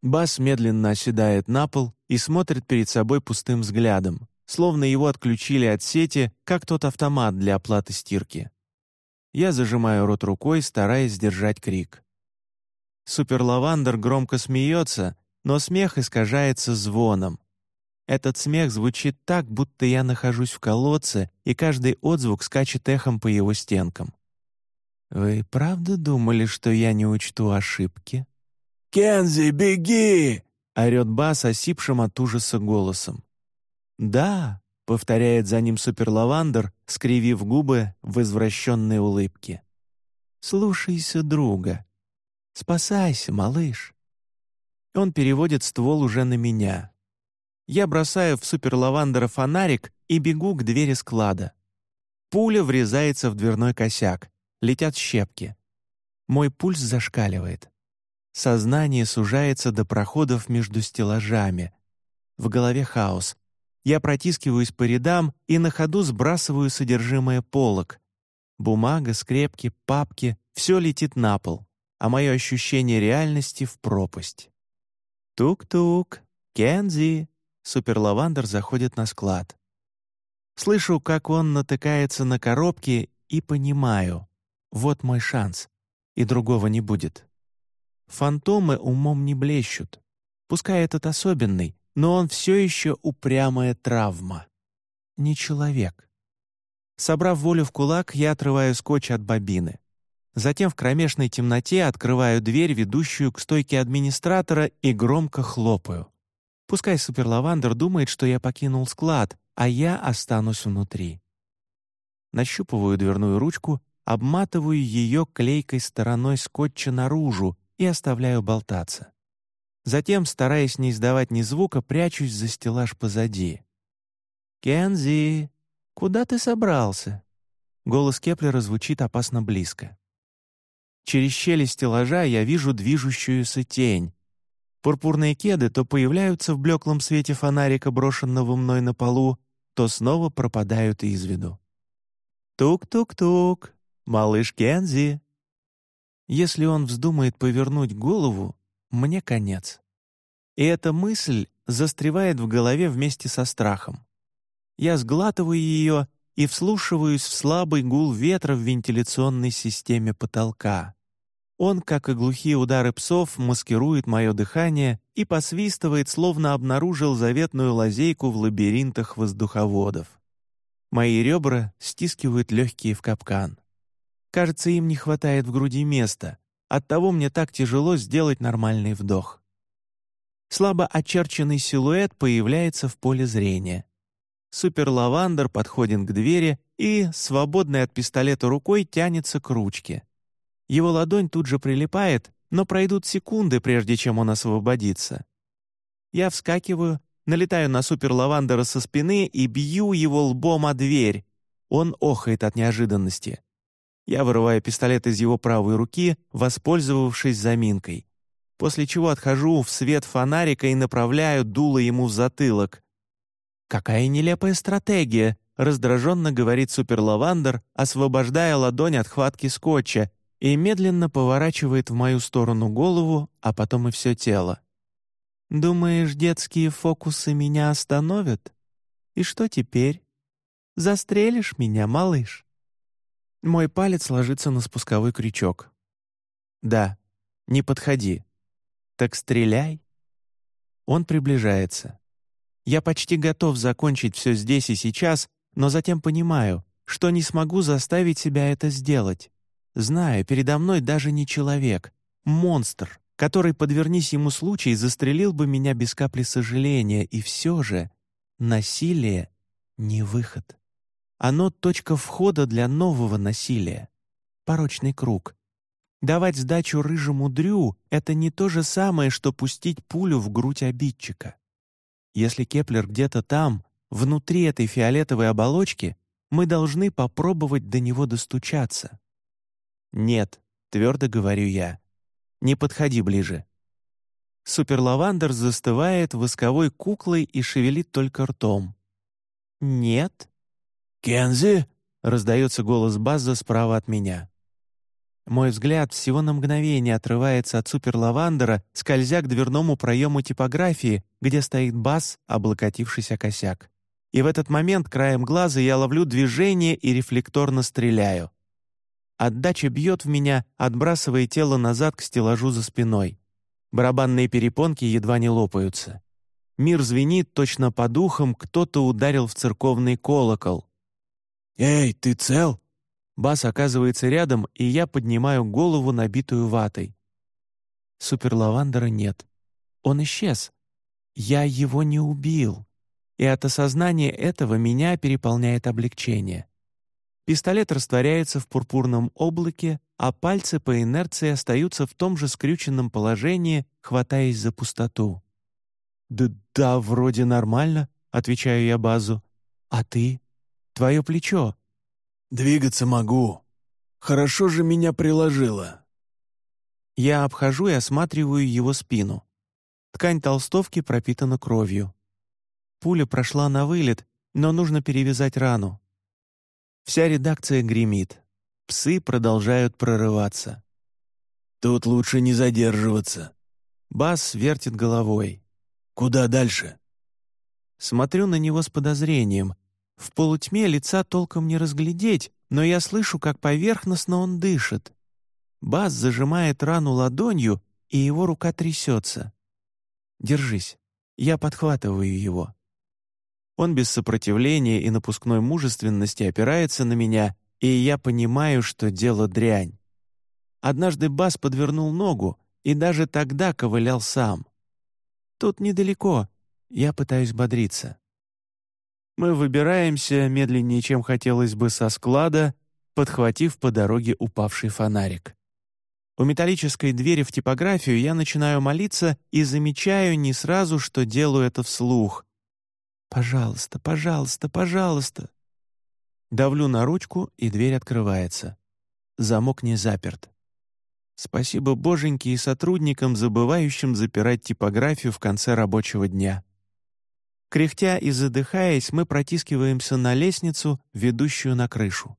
S1: Бас медленно оседает на пол и смотрит перед собой пустым взглядом, словно его отключили от сети, как тот автомат для оплаты стирки. Я зажимаю рот рукой, стараясь сдержать крик. Суперлавандер громко смеется, но смех искажается звоном. Этот смех звучит так, будто я нахожусь в колодце, и каждый отзвук скачет эхом по его стенкам. «Вы правда думали, что я не учту ошибки?»
S2: «Кензи, беги!»
S1: — орёт Бас осипшим от ужаса голосом. «Да», — повторяет за ним суперлавандер, скривив губы в извращенной улыбке. «Слушайся друга. Спасайся, малыш». Он переводит ствол уже на меня. Я бросаю в суперлавандера фонарик и бегу к двери склада. Пуля врезается в дверной косяк. Летят щепки. Мой пульс зашкаливает. Сознание сужается до проходов между стеллажами. В голове хаос. Я протискиваюсь по рядам и на ходу сбрасываю содержимое полок. Бумага, скрепки, папки — все летит на пол, а мое ощущение реальности — в пропасть. «Тук-тук! Кензи!» Суперлавандер заходит на склад. Слышу, как он натыкается на коробки и понимаю — вот мой шанс, и другого не будет. Фантомы умом не блещут. Пускай этот особенный, но он все еще упрямая травма. Не человек. Собрав волю в кулак, я отрываю скотч от бобины. Затем в кромешной темноте открываю дверь, ведущую к стойке администратора, и громко хлопаю. Пускай суперлавандер думает, что я покинул склад, а я останусь внутри. Нащупываю дверную ручку, обматываю ее клейкой стороной скотча наружу и оставляю болтаться. Затем, стараясь не издавать ни звука, прячусь за стеллаж позади. «Кензи, куда ты собрался?» Голос Кеплера звучит опасно близко. Через щели стеллажа я вижу движущуюся тень. Пурпурные кеды то появляются в блеклом свете фонарика, брошенного мной на полу, то снова пропадают из виду. «Тук-тук-тук! Малыш Кензи!» Если он вздумает повернуть голову, мне конец. И эта мысль застревает в голове вместе со страхом. Я сглатываю ее и вслушиваюсь в слабый гул ветра в вентиляционной системе потолка. Он, как и глухие удары псов, маскирует мое дыхание и посвистывает, словно обнаружил заветную лазейку в лабиринтах воздуховодов. Мои ребра стискивают легкие в капкан. Кажется, им не хватает в груди места. Оттого мне так тяжело сделать нормальный вдох. Слабо очерченный силуэт появляется в поле зрения. Суперлавандер подходит к двери и, свободной от пистолета рукой, тянется к ручке. Его ладонь тут же прилипает, но пройдут секунды, прежде чем он освободится. Я вскакиваю, налетаю на суперлавандера со спины и бью его лбом о дверь. Он охает от неожиданности. Я вырываю пистолет из его правой руки, воспользовавшись заминкой. После чего отхожу в свет фонарика и направляю дуло ему в затылок. «Какая нелепая стратегия!» — раздраженно говорит суперлавандер, освобождая ладонь от хватки скотча и медленно поворачивает в мою сторону голову, а потом и все тело. «Думаешь, детские фокусы меня остановят? И что теперь? Застрелишь меня, малыш?» Мой палец ложится на спусковой крючок. «Да, не подходи. Так стреляй». Он приближается. Я почти готов закончить все здесь и сейчас, но затем понимаю, что не смогу заставить себя это сделать. Знаю, передо мной даже не человек, монстр, который, подвернись ему случай, застрелил бы меня без капли сожаления, и все же насилие — не выход. Оно — точка входа для нового насилия. Порочный круг. Давать сдачу рыжему дрю — это не то же самое, что пустить пулю в грудь обидчика. Если Кеплер где-то там, внутри этой фиолетовой оболочки, мы должны попробовать до него достучаться. «Нет», — твердо говорю я, — «не подходи ближе». Суперлавандер застывает восковой куклой и шевелит только ртом. «Нет»,
S2: «Кензи?» — раздается голос Базза справа от меня. Мой взгляд всего на мгновение отрывается от суперлавандера, скользя к дверному проему типографии, где стоит Базз, облокотившись о косяк. И в этот момент краем глаза я ловлю движение и рефлекторно стреляю. Отдача бьет в меня, отбрасывая тело назад к стеллажу за спиной. Барабанные перепонки едва не лопаются. Мир звенит точно по духам, кто-то ударил в церковный колокол — «Эй, ты цел?»
S1: Бас оказывается рядом, и я поднимаю голову, набитую ватой. Суперлавандера нет. Он исчез. Я его не убил. И от осознания этого меня переполняет облегчение. Пистолет растворяется в пурпурном облаке, а пальцы по инерции остаются в том же скрюченном положении, хватаясь за пустоту. «Да, да, вроде нормально», — отвечаю я Базу. «А ты? Твое плечо?»
S2: «Двигаться могу. Хорошо же меня приложило».
S1: Я обхожу и осматриваю его спину. Ткань толстовки пропитана кровью. Пуля прошла на вылет, но нужно перевязать рану. Вся редакция гремит. Псы продолжают прорываться.
S2: «Тут лучше не задерживаться».
S1: Бас вертит головой.
S2: «Куда дальше?»
S1: Смотрю на него с подозрением. В полутьме лица толком не разглядеть, но я слышу, как поверхностно он дышит. Бас зажимает рану ладонью, и его рука трясется. «Держись». Я подхватываю его. Он без сопротивления и напускной мужественности опирается на меня, и я понимаю, что дело дрянь. Однажды Бас подвернул ногу, и даже тогда ковылял сам. Тут недалеко, я пытаюсь бодриться. Мы выбираемся медленнее, чем хотелось бы со склада, подхватив по дороге упавший фонарик. У металлической двери в типографию я начинаю молиться и замечаю не сразу, что делаю это вслух. «Пожалуйста, пожалуйста, пожалуйста!» Давлю на ручку, и дверь открывается. Замок не заперт. Спасибо боженьке и сотрудникам, забывающим запирать типографию в конце рабочего дня. Кряхтя и задыхаясь, мы протискиваемся на лестницу, ведущую на крышу.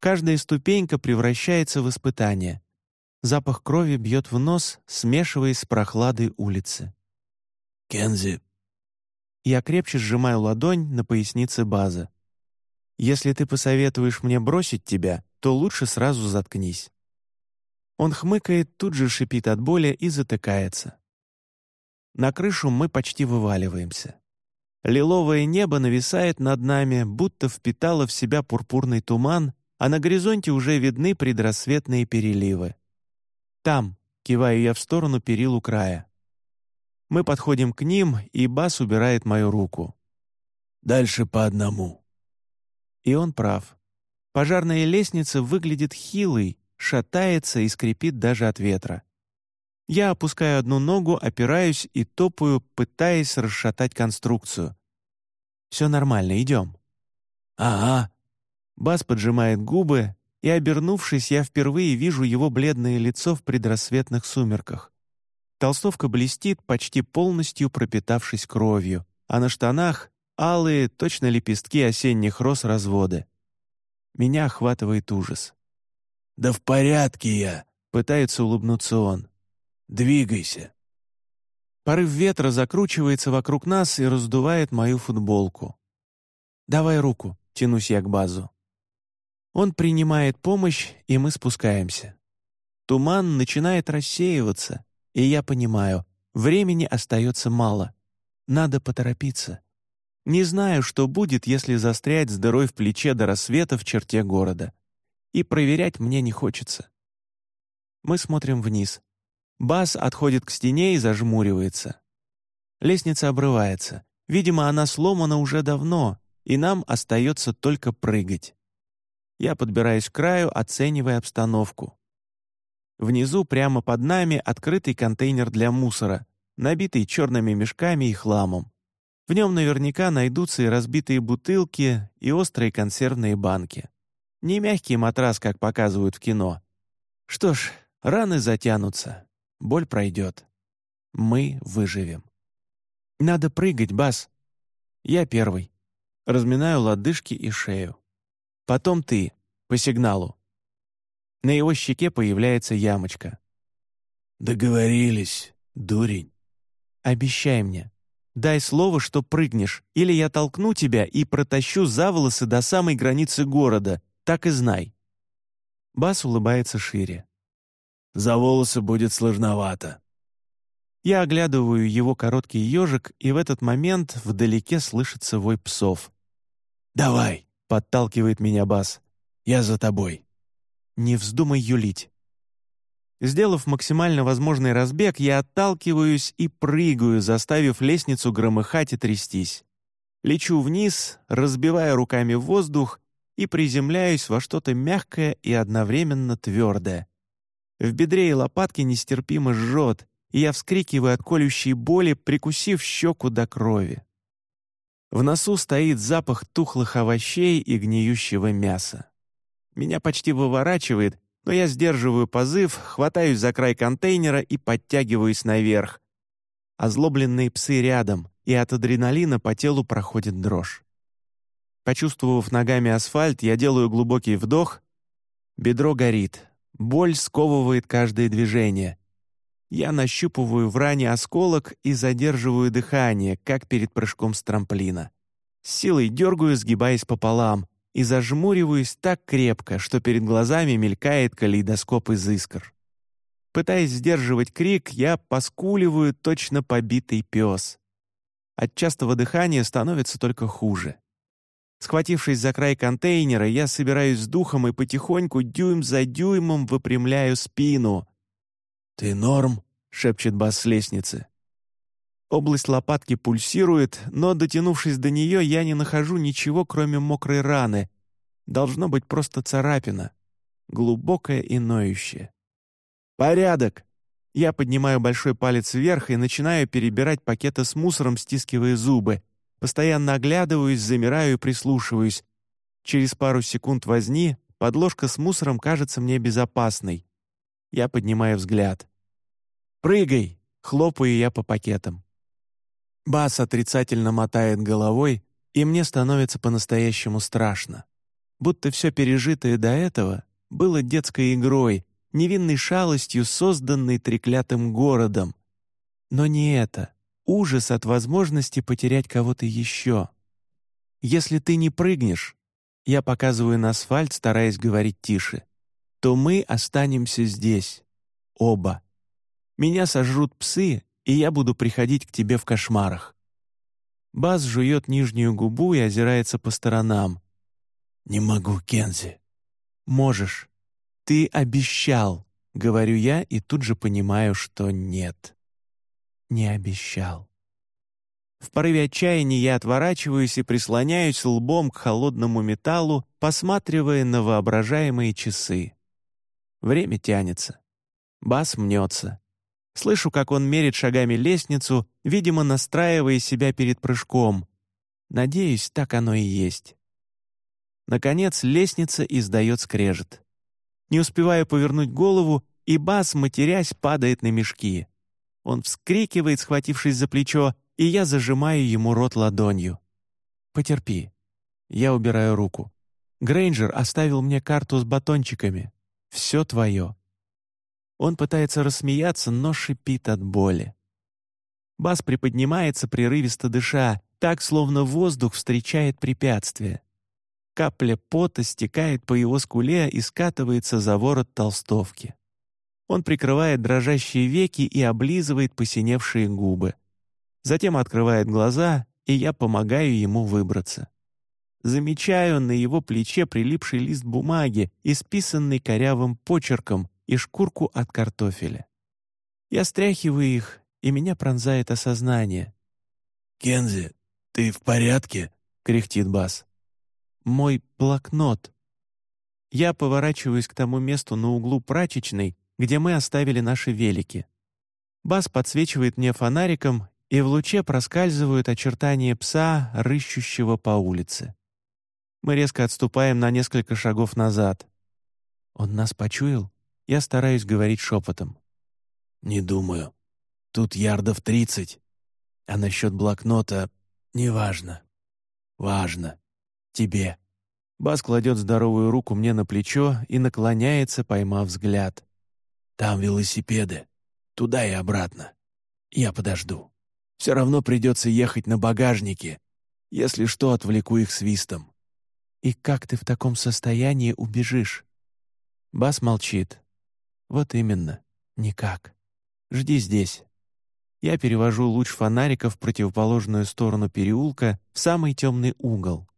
S1: Каждая ступенька превращается в испытание. Запах крови бьет в нос, смешиваясь с прохладой улицы.
S2: «Кензи,
S1: я крепче сжимаю ладонь на пояснице базы. «Если ты посоветуешь мне бросить тебя, то лучше сразу заткнись». Он хмыкает, тут же шипит от боли и затыкается. На крышу мы почти вываливаемся. Лиловое небо нависает над нами, будто впитало в себя пурпурный туман, а на горизонте уже видны предрассветные переливы. «Там», — киваю я в сторону перил у края. Мы подходим к ним, и Бас убирает мою руку.
S2: «Дальше по одному».
S1: И он прав. Пожарная лестница выглядит хилой, шатается и скрипит даже от ветра. Я опускаю одну ногу, опираюсь и топаю, пытаясь расшатать конструкцию. «Все нормально, идем».
S2: «Ага».
S1: Бас поджимает губы, и, обернувшись, я впервые вижу его бледное лицо в предрассветных сумерках. Толстовка блестит, почти полностью пропитавшись кровью, а на штанах — алые, точно лепестки осенних роз разводы. Меня охватывает ужас.
S2: «Да в порядке я!»
S1: — пытается улыбнуться он.
S2: «Двигайся!»
S1: Порыв ветра закручивается вокруг нас и раздувает мою футболку. «Давай руку», — тянусь я к базу. Он принимает помощь, и мы спускаемся. Туман начинает рассеиваться, и я понимаю, времени остается мало. Надо поторопиться. Не знаю, что будет, если застрять с дырой в плече до рассвета в черте города. И проверять мне не хочется. Мы смотрим вниз. Бас отходит к стене и зажмуривается. Лестница обрывается. Видимо, она сломана уже давно, и нам остается только прыгать. Я подбираюсь к краю, оценивая обстановку. Внизу, прямо под нами, открытый контейнер для мусора, набитый черными мешками и хламом. В нем наверняка найдутся и разбитые бутылки, и острые консервные банки. Не мягкий матрас, как показывают в кино. Что ж, раны затянутся, боль пройдет. Мы выживем. Надо прыгать, Бас. Я первый. Разминаю лодыжки и шею. Потом ты, по сигналу. На его щеке появляется ямочка.
S2: «Договорились, дурень».
S1: «Обещай мне. Дай слово, что прыгнешь, или я толкну тебя и протащу за волосы до самой границы города, так и знай». Бас улыбается шире.
S2: «За волосы будет сложновато».
S1: Я оглядываю его короткий ежик, и в этот момент вдалеке слышится вой псов.
S2: «Давай!»
S1: — подталкивает меня Бас.
S2: «Я за тобой».
S1: Не вздумай юлить. Сделав максимально возможный разбег, я отталкиваюсь и прыгаю, заставив лестницу громыхать и трястись. Лечу вниз, разбивая руками воздух и приземляюсь во что-то мягкое и одновременно твердое. В бедре и лопатке нестерпимо жжет, и я вскрикиваю от колющей боли, прикусив щеку до крови. В носу стоит запах тухлых овощей и гниющего мяса. Меня почти выворачивает, но я сдерживаю позыв, хватаюсь за край контейнера и подтягиваюсь наверх. Озлобленные псы рядом, и от адреналина по телу проходит дрожь. Почувствовав ногами асфальт, я делаю глубокий вдох. Бедро горит. Боль сковывает каждое движение. Я нащупываю в ране осколок и задерживаю дыхание, как перед прыжком с трамплина. С силой дергаю, сгибаясь пополам, и зажмуриваюсь так крепко, что перед глазами мелькает калейдоскоп из искр. Пытаясь сдерживать крик, я поскуливаю точно побитый пес. От частого дыхания становится только хуже. Схватившись за край контейнера, я собираюсь с духом и потихоньку, дюйм за дюймом, выпрямляю спину.
S2: «Ты норм?»
S1: — шепчет бас с лестницы. Область лопатки пульсирует, но, дотянувшись до нее, я не нахожу ничего, кроме мокрой раны. Должно быть просто царапина. Глубокая и ноющая. «Порядок!» Я поднимаю большой палец вверх и начинаю перебирать пакеты с мусором, стискивая зубы — Постоянно оглядываюсь, замираю и прислушиваюсь. Через пару секунд возни подложка с мусором кажется мне безопасной. Я поднимаю взгляд. «Прыгай!» — хлопаю я по пакетам. Бас отрицательно мотает головой, и мне становится по-настоящему страшно. Будто все пережитое до этого было детской игрой, невинной шалостью, созданной треклятым городом. Но не это ужас от возможности потерять кого-то еще. Если ты не прыгнешь, я показываю на асфальт, стараясь говорить тише, то мы останемся здесь, оба. Меня сожрут псы, и я буду приходить к тебе в кошмарах. Баз жует нижнюю губу и озирается по сторонам.
S2: «Не могу, Кензи».
S1: «Можешь. Ты обещал», — говорю я и тут же понимаю, что нет не обещал. В порыве отчаяния я отворачиваюсь и прислоняюсь лбом к холодному металлу, посматривая на воображаемые часы. Время тянется. Бас мнется. Слышу, как он мерит шагами лестницу, видимо, настраивая себя перед прыжком. Надеюсь, так оно и есть. Наконец, лестница издает скрежет. Не успеваю повернуть голову, и бас, матерясь, падает на мешки. Он вскрикивает, схватившись за плечо, и я зажимаю ему рот ладонью. «Потерпи». Я убираю руку. Грейнджер оставил мне карту с батончиками. Все твое. Он пытается рассмеяться, но шипит от боли. Бас приподнимается, прерывисто дыша, так, словно воздух встречает препятствие. Капля пота стекает по его скуле и скатывается за ворот толстовки. Он прикрывает дрожащие веки и облизывает посиневшие губы. Затем открывает глаза, и я помогаю ему выбраться. Замечаю на его плече прилипший лист бумаги, исписанный корявым почерком, и шкурку от картофеля. Я стряхиваю их, и меня пронзает осознание.
S2: «Кензи, ты в порядке?» — кряхтит Бас.
S1: «Мой блокнот». Я поворачиваюсь к тому месту на углу прачечной, где мы оставили наши велики. Бас подсвечивает мне фонариком, и в луче проскальзывают очертания пса, рыщущего по улице. Мы резко отступаем на несколько шагов назад. Он нас почуял? Я стараюсь говорить шепотом.
S2: «Не думаю. Тут ярдов тридцать. А насчет блокнота — неважно. Важно. Тебе».
S1: Бас кладет здоровую руку мне на плечо и наклоняется, поймав взгляд.
S2: Там велосипеды. Туда и обратно. Я подожду. Все равно придется ехать на багажнике. Если что, отвлеку их свистом.
S1: И как ты в таком состоянии убежишь? Бас молчит. Вот именно. Никак. Жди здесь. Я перевожу луч фонарика в противоположную сторону переулка, в самый темный угол.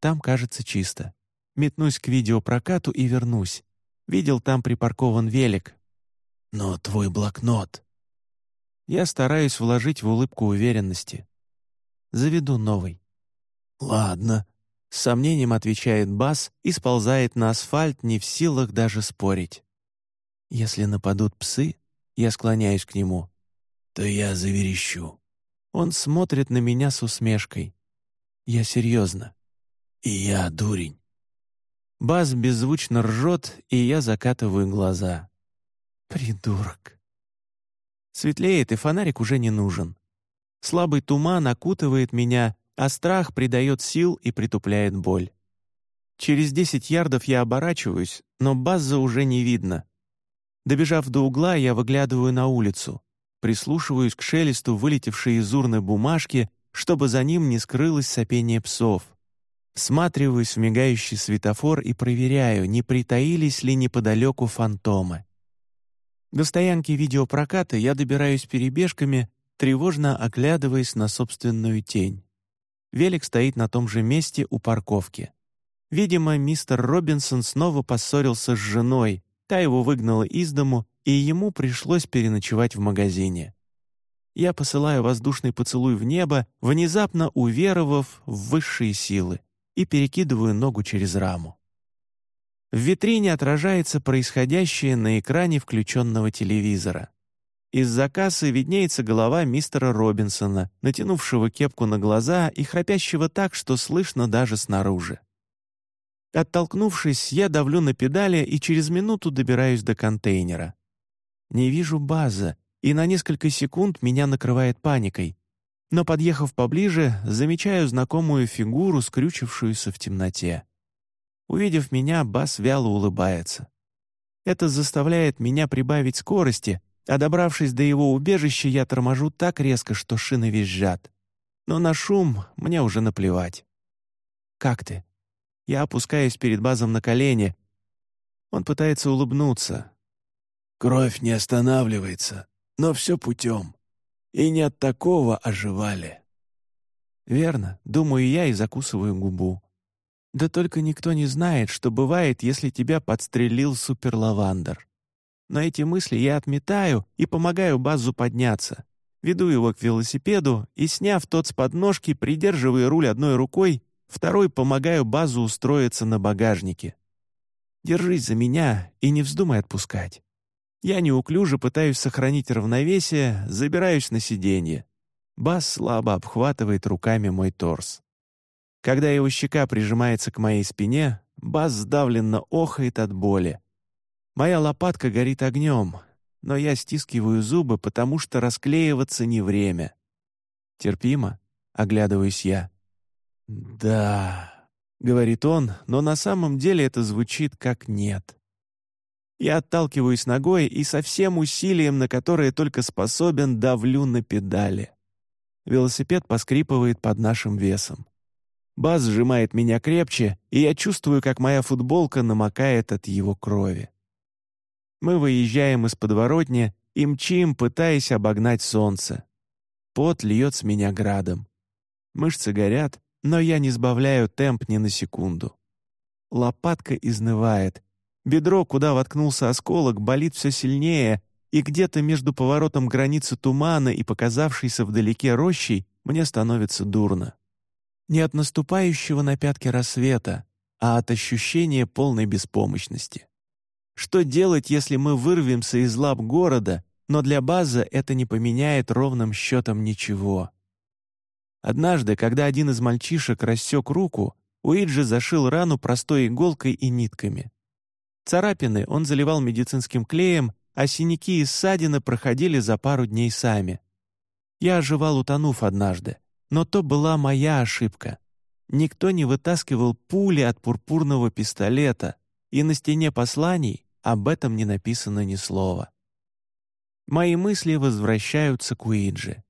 S1: Там кажется чисто. Метнусь к видеопрокату и вернусь. Видел, там припаркован велик.
S2: Но твой блокнот...
S1: Я стараюсь вложить в улыбку уверенности. Заведу новый.
S2: Ладно.
S1: С сомнением отвечает Бас и сползает на асфальт, не в силах даже спорить. Если нападут псы, я склоняюсь к нему.
S2: То я заверещу.
S1: Он смотрит на меня с усмешкой. Я серьезно.
S2: И я дурень.
S1: Баз беззвучно ржет, и я закатываю глаза. Придурок. Светлеет, и фонарик уже не нужен. Слабый туман окутывает меня, а страх придает сил и притупляет боль. Через десять ярдов я оборачиваюсь, но Базза уже не видно. Добежав до угла, я выглядываю на улицу, прислушиваюсь к шелесту вылетевшей из урны бумажки, чтобы за ним не скрылось сопение псов. Всматриваюсь в мигающий светофор и проверяю, не притаились ли неподалеку фантомы. До стоянки видеопроката я добираюсь перебежками, тревожно оглядываясь на собственную тень. Велик стоит на том же месте у парковки. Видимо, мистер Робинсон снова поссорился с женой, та его выгнала из дому, и ему пришлось переночевать в магазине. Я посылаю воздушный поцелуй в небо, внезапно уверовав в высшие силы, и перекидываю ногу через раму. В витрине отражается происходящее на экране включенного телевизора. Из-за кассы виднеется голова мистера Робинсона, натянувшего кепку на глаза и храпящего так, что слышно даже снаружи. Оттолкнувшись, я давлю на педали и через минуту добираюсь до контейнера. Не вижу база, и на несколько секунд меня накрывает паникой. Но, подъехав поближе, замечаю знакомую фигуру, скрючившуюся в темноте. Увидев меня, Бас вяло улыбается. Это заставляет меня прибавить скорости, а добравшись до его убежища, я торможу так резко, что шины визжат. Но на шум мне уже наплевать. «Как ты?» Я опускаюсь перед Базом на колени. Он пытается улыбнуться.
S2: «Кровь не останавливается, но все путем. И не от такого оживали».
S1: «Верно», — думаю я и закусываю губу. Да только никто не знает, что бывает, если тебя подстрелил суперлавандер. Но эти мысли я отметаю и помогаю Базу подняться. Веду его к велосипеду и, сняв тот с подножки, придерживая руль одной рукой, второй помогаю Базу устроиться на багажнике. Держись за меня и не вздумай отпускать. Я неуклюже пытаюсь сохранить равновесие, забираюсь на сиденье. Баз слабо обхватывает руками мой торс. Когда его щека прижимается к моей спине, Баз сдавленно охает от боли. Моя лопатка горит огнем, но я стискиваю зубы, потому что расклеиваться не время. Терпимо, оглядываюсь я. «Да», — говорит он, но на самом деле это звучит как «нет». Я отталкиваюсь ногой и со всем усилием, на которое только способен, давлю на педали. Велосипед поскрипывает под нашим весом. Баз сжимает меня крепче, и я чувствую, как моя футболка намокает от его крови. Мы выезжаем из подворотни и мчим, пытаясь обогнать солнце. Пот льет с меня градом. Мышцы горят, но я не сбавляю темп ни на секунду. Лопатка изнывает. Бедро, куда воткнулся осколок, болит все сильнее, и где-то между поворотом границы тумана и показавшейся вдалеке рощей мне становится дурно не от наступающего на пятки рассвета, а от ощущения полной беспомощности. Что делать, если мы вырвемся из лап города, но для базы это не поменяет ровным счетом ничего? Однажды, когда один из мальчишек рассек руку, Уиджи зашил рану простой иголкой и нитками. Царапины он заливал медицинским клеем, а синяки и ссадины проходили за пару дней сами. Я оживал, утонув однажды, но то была моя ошибка. Никто не вытаскивал пули от пурпурного пистолета, и на стене посланий об этом не написано ни слова. Мои мысли возвращаются к Уиджи.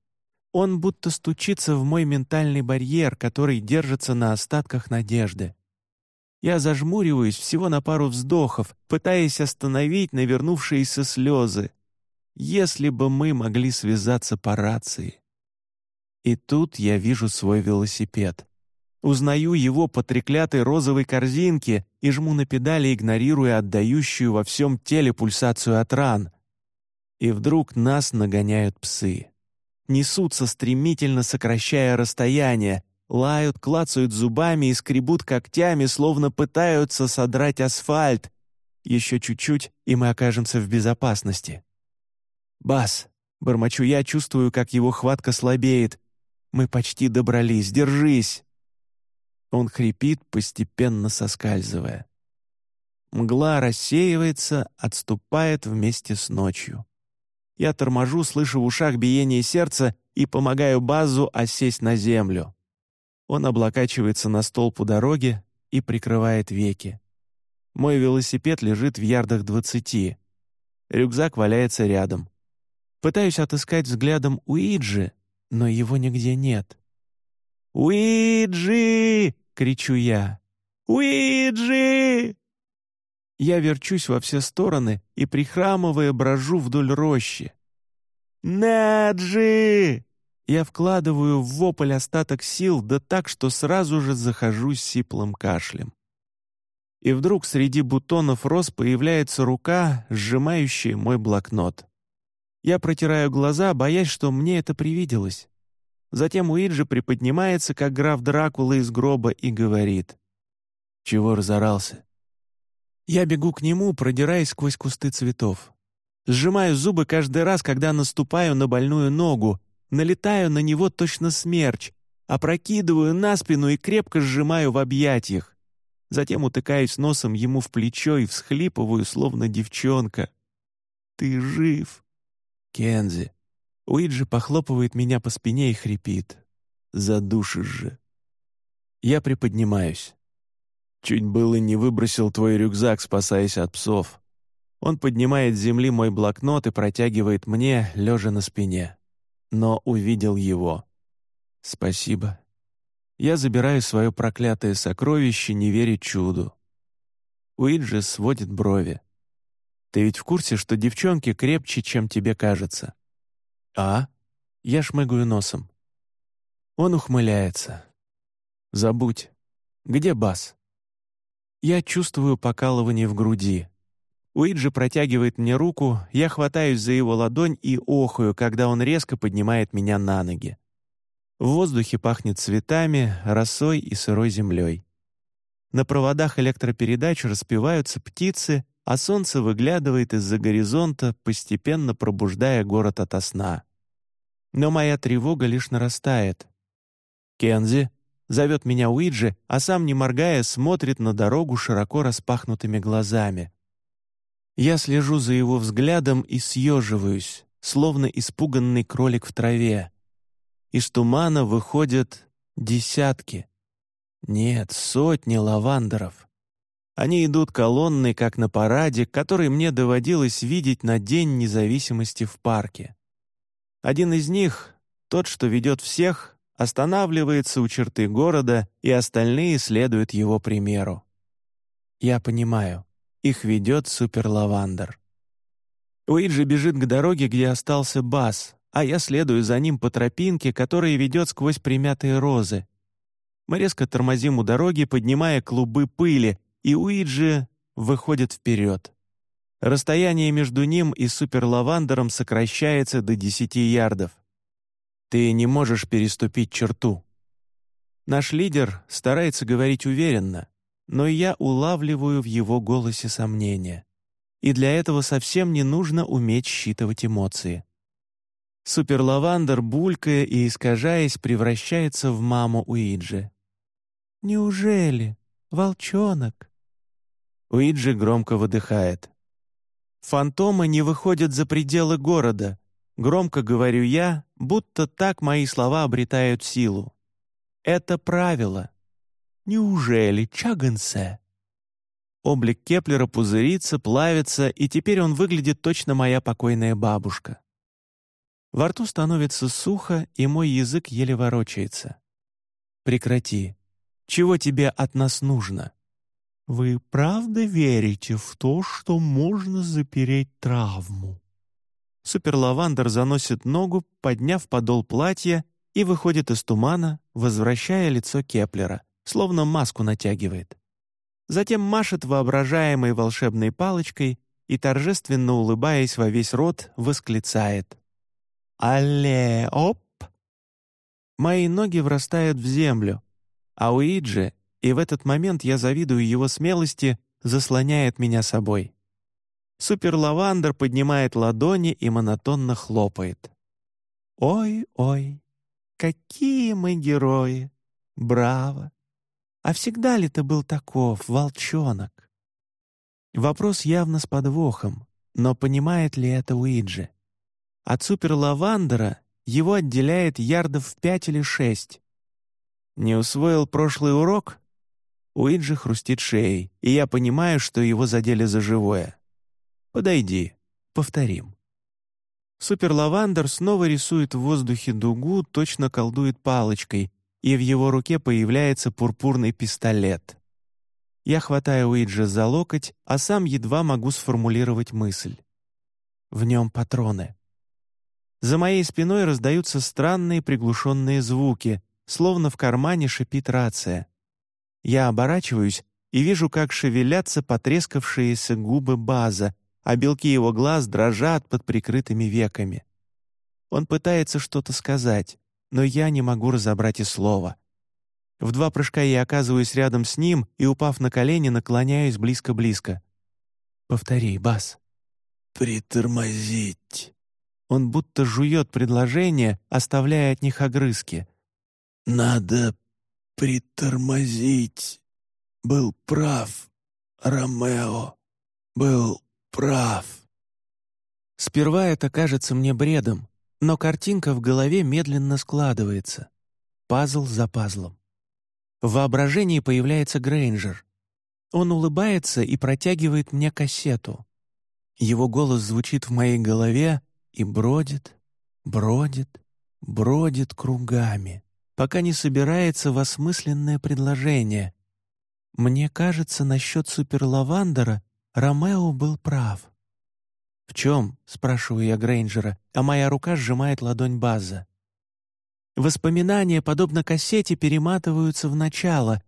S1: Он будто стучится в мой ментальный барьер, который держится на остатках надежды. Я зажмуриваюсь всего на пару вздохов, пытаясь остановить навернувшиеся слезы. Если бы мы могли связаться по рации. И тут я вижу свой велосипед. Узнаю его по треклятой розовой корзинке и жму на педали, игнорируя отдающую во всем теле пульсацию от ран. И вдруг нас нагоняют псы. Несутся стремительно, сокращая расстояние, лают, клацают зубами и скребут когтями, словно пытаются содрать асфальт. Еще чуть-чуть, и мы окажемся в безопасности. «Бас!» — бормочу я, чувствую, как его хватка слабеет. «Мы почти добрались, держись!» Он хрипит, постепенно соскальзывая. Мгла рассеивается, отступает вместе с ночью. Я торможу, слышу в ушах биение сердца и помогаю Базу осесть на землю. Он облокачивается на столб у дороги и прикрывает веки. Мой велосипед лежит в ярдах двадцати. Рюкзак валяется рядом. Пытаюсь отыскать взглядом Уиджи, но его нигде нет. «Уиджи!» — кричу я. «Уиджи!» Я верчусь во все стороны и, прихрамывая, брожу вдоль рощи. «Наджи!» Я вкладываю в вопль остаток сил, да так, что сразу же захожусь сиплым кашлем. И вдруг среди бутонов роз появляется рука, сжимающая мой блокнот. Я протираю глаза, боясь, что мне это привиделось. Затем Уиджи приподнимается, как граф Дракула из гроба, и говорит. «Чего разорался?» Я бегу к нему, продираясь сквозь кусты цветов. Сжимаю зубы каждый раз, когда наступаю на больную ногу, налетаю на него точно смерч, опрокидываю на спину и крепко сжимаю в объятиях. Затем утыкаюсь носом ему в плечо и всхлипываю, словно девчонка. «Ты жив!» «Кензи!» Уиджи похлопывает меня по спине и хрипит. «Задушишь же!» Я приподнимаюсь. Чуть было не выбросил твой рюкзак, спасаясь от псов. Он поднимает с земли мой блокнот и протягивает мне, лежа на спине. Но увидел его. Спасибо. Я забираю свое проклятое сокровище, не веря чуду. Уиджи сводит брови. Ты ведь в курсе, что девчонки крепче, чем тебе кажется? «А?» Я шмыгаю носом. Он ухмыляется. «Забудь. Где бас?» Я чувствую покалывание в груди. Уиджи протягивает мне руку, я хватаюсь за его ладонь и охаю, когда он резко поднимает меня на ноги. В воздухе пахнет цветами, росой и сырой землей. На проводах электропередач распеваются птицы, а солнце выглядывает из-за горизонта, постепенно пробуждая город ото сна. Но моя тревога лишь нарастает. «Кензи!» — зовет меня Уиджи, а сам, не моргая, смотрит на дорогу широко распахнутыми глазами. Я слежу за его взглядом и съеживаюсь, словно испуганный кролик в траве. Из тумана выходят десятки. Нет, сотни лавандеров. Они идут колонной, как на параде, который мне доводилось видеть на День независимости в парке. Один из них, тот, что ведет всех, останавливается у черты города, и остальные следуют его примеру. Я понимаю, их ведет суперлавандер. Уиджи бежит к дороге, где остался Бас, а я следую за ним по тропинке, которая ведет сквозь примятые розы. Мы резко тормозим у дороги, поднимая клубы пыли, и Уиджи выходит вперед. Расстояние между ним и суперлавандером сокращается до 10 ярдов. Ты не можешь переступить черту. Наш лидер старается говорить уверенно, но я улавливаю в его голосе сомнения. И для этого совсем не нужно уметь считывать эмоции. Суперлавандер, булькая и искажаясь, превращается в маму Уиджи. «Неужели? Волчонок?» Уиджи громко выдыхает. «Фантомы не выходят за пределы города», — громко говорю я, будто так мои слова обретают силу. «Это правило». «Неужели, Чагенсе?» Облик Кеплера пузырится, плавится, и теперь он выглядит точно моя покойная бабушка. Во рту становится сухо, и мой язык еле ворочается. «Прекрати. Чего тебе от нас нужно?» Вы правда верите в то, что можно запереть травму? Суперлавандер заносит ногу, подняв подол платья, и выходит из тумана, возвращая лицо Кеплера, словно маску натягивает. Затем машет воображаемой волшебной палочкой и, торжественно улыбаясь во весь рот, восклицает. «Алле, оп!» Мои ноги врастают в землю, а Уиджи, и в этот момент я завидую его смелости, заслоняет меня собой. Суперлавандер поднимает ладони и монотонно хлопает. «Ой-ой, какие мы герои! Браво! А всегда ли ты был таков, волчонок?» Вопрос явно с подвохом, но понимает ли это Уиджи? От суперлавандера его отделяет ярдов в пять или шесть. Не усвоил прошлый урок? Уиджи хрустит шеей, и я понимаю, что его задели за живое. Подойди, повторим. Суперлавандер снова рисует в воздухе дугу, точно колдует палочкой, и в его руке появляется пурпурный пистолет. Я хватаю Уиджа за локоть, а сам едва могу сформулировать мысль. В нем патроны. За моей спиной раздаются странные приглушенные звуки, словно в кармане шипит рация. Я оборачиваюсь и вижу, как шевелятся потрескавшиеся губы База, а белки его глаз дрожат под прикрытыми веками. Он пытается что-то сказать, но я не могу разобрать и слова. В два прыжка я оказываюсь рядом с ним и, упав на колени, наклоняюсь близко-близко. «Повтори, Бас».
S2: «Притормозить».
S1: Он будто жует предложения, оставляя от них огрызки.
S2: «Надо притормозить. Был прав, Ромео. Был прав.
S1: Сперва это кажется мне бредом, но картинка в голове медленно складывается. Пазл за пазлом. В воображении появляется Грейнджер. Он улыбается и протягивает мне кассету. Его голос звучит в моей голове и бродит, бродит, бродит кругами, пока не собирается в осмысленное предложение. Мне кажется, насчет суперлавандера Ромео был прав. «В чем?» — спрашиваю я Грейнджера, а моя рука сжимает ладонь База. Воспоминания, подобно кассете, перематываются в начало.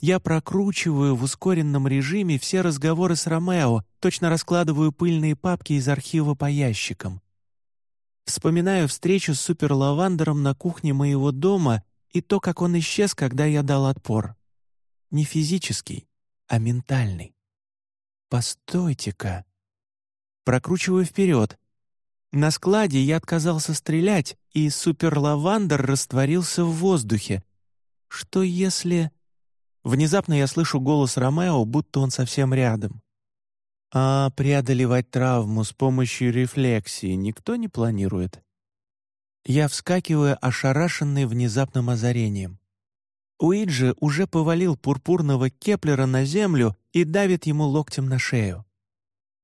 S1: Я прокручиваю в ускоренном режиме все разговоры с Ромео, точно раскладываю пыльные папки из архива по ящикам. Вспоминаю встречу с суперлавандером на кухне моего дома и то, как он исчез, когда я дал отпор. Не физический, а ментальный. Постойте-ка. Прокручиваю вперед. На складе я отказался стрелять, и суперлавандер растворился в воздухе. Что если... Внезапно я слышу голос Ромео, будто он совсем рядом. А преодолевать травму с помощью рефлексии никто не планирует. Я вскакиваю, ошарашенный внезапным озарением. Уиджи уже повалил пурпурного Кеплера на землю и давит ему локтем на шею.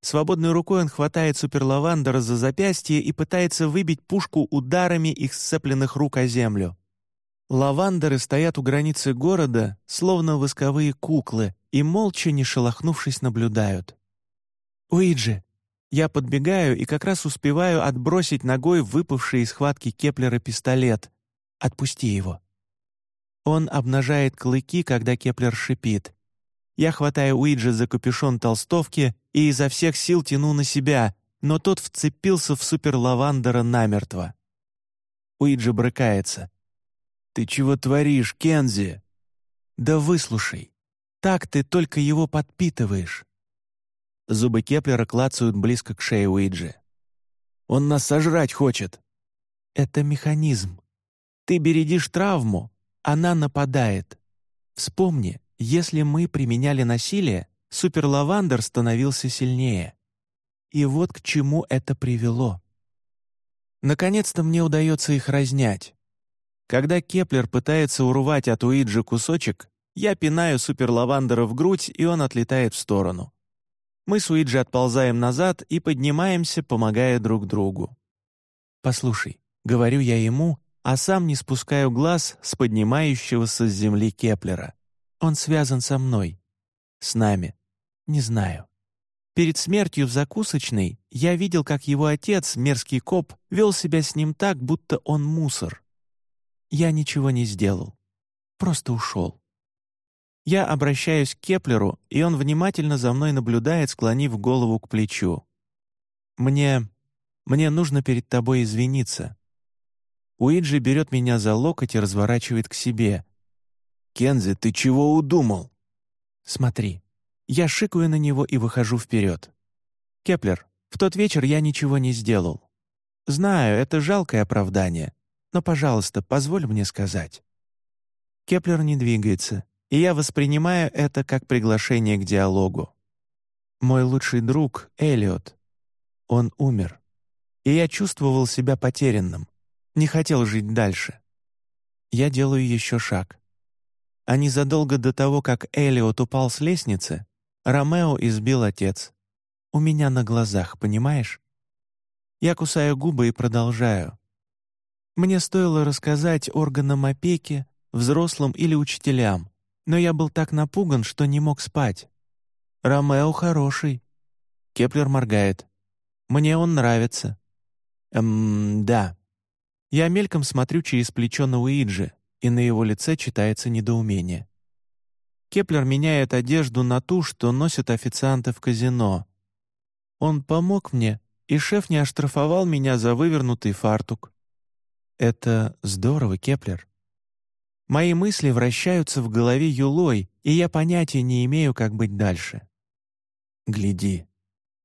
S1: Свободной рукой он хватает суперлавандера за запястье и пытается выбить пушку ударами их сцепленных рук о землю. Лавандеры стоят у границы города, словно восковые куклы, и молча, не шелохнувшись, наблюдают. «Уиджи!» Я подбегаю и как раз успеваю отбросить ногой выпавший из схватки Кеплера пистолет. «Отпусти его!» Он обнажает клыки, когда Кеплер шипит. Я хватаю Уиджи за капюшон толстовки и изо всех сил тяну на себя, но тот вцепился в суперлавандера намертво. Уиджи брыкается.
S2: «Ты чего творишь, Кензи?»
S1: «Да выслушай. Так ты только его подпитываешь». Зубы Кеплера клацают близко к шее Уиджи.
S2: «Он нас сожрать хочет».
S1: «Это механизм. Ты бередишь травму, она нападает. Вспомни, если мы применяли насилие, суперлавандер становился сильнее. И вот к чему это привело. Наконец-то мне удается их разнять. Когда Кеплер пытается урвать от Уиджи кусочек, я пинаю суперлавандера в грудь, и он отлетает в сторону. Мы с Уиджи отползаем назад и поднимаемся, помогая друг другу. «Послушай», — говорю я ему, а сам не спускаю глаз с поднимающегося с земли Кеплера. Он связан со мной. С нами. Не знаю. Перед смертью в закусочной я видел, как его отец, мерзкий коп, вел себя с ним так, будто он мусор. Я ничего не сделал. Просто ушел. Я обращаюсь к Кеплеру, и он внимательно за мной наблюдает, склонив голову к плечу. «Мне... мне нужно перед тобой извиниться». Уиджи берет меня за локоть и разворачивает к себе.
S2: «Кензи, ты чего удумал?»
S1: «Смотри». Я шикаю на него и выхожу вперед. «Кеплер, в тот вечер я ничего не сделал. Знаю, это жалкое оправдание, но, пожалуйста, позволь мне сказать». Кеплер не двигается, и я воспринимаю это как приглашение к диалогу. Мой лучший друг — Элиот. Он умер. И я чувствовал себя потерянным, не хотел жить дальше. Я делаю еще шаг. А незадолго до того, как Элиот упал с лестницы, Ромео избил отец. У меня на глазах, понимаешь? Я кусаю губы и продолжаю. Мне стоило рассказать органам опеки, взрослым или учителям, но я был так напуган, что не мог спать. Ромео хороший. Кеплер моргает. Мне он нравится. Эм, да. Я мельком смотрю через плечо на Уиджи, и на его лице читается недоумение. Кеплер меняет одежду на ту, что носят официанты в казино. Он помог мне, и шеф не оштрафовал меня за вывернутый фартук. Это здорово, Кеплер. Мои мысли вращаются в голове юлой, и я понятия не имею, как быть дальше. Гляди.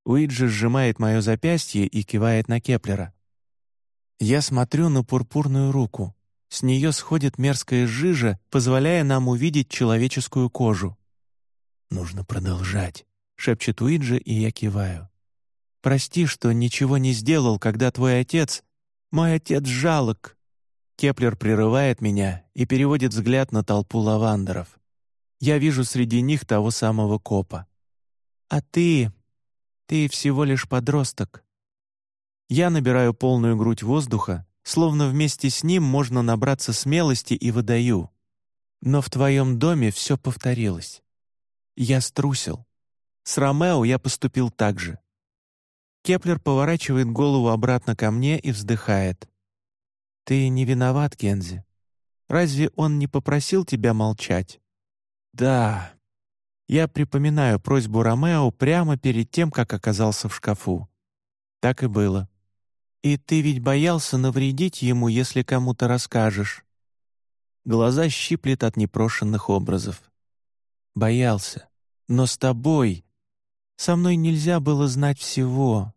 S1: Уиджи сжимает мое запястье и кивает на Кеплера. Я смотрю на пурпурную руку. С нее сходит мерзкая жижа, позволяя нам увидеть человеческую кожу. «Нужно продолжать», — шепчет Уиджи, и я киваю. «Прости, что ничего не сделал, когда твой отец... Мой отец жалок!» Кеплер прерывает меня и переводит взгляд на толпу лавандеров. Я вижу среди них того самого копа. «А ты... ты всего лишь подросток». Я набираю полную грудь воздуха, словно вместе с ним можно набраться смелости и выдаю. Но в твоем доме все повторилось. Я струсил. С Ромео я поступил так же. Кеплер поворачивает голову обратно ко мне и вздыхает. «Ты не виноват, Кензи. Разве он не попросил тебя молчать?» «Да». Я припоминаю просьбу Ромео прямо перед тем, как оказался в шкафу. Так и было. «И ты ведь боялся навредить ему, если кому-то расскажешь». Глаза щиплет от непрошенных образов. «Боялся. Но с тобой. Со мной нельзя было знать всего».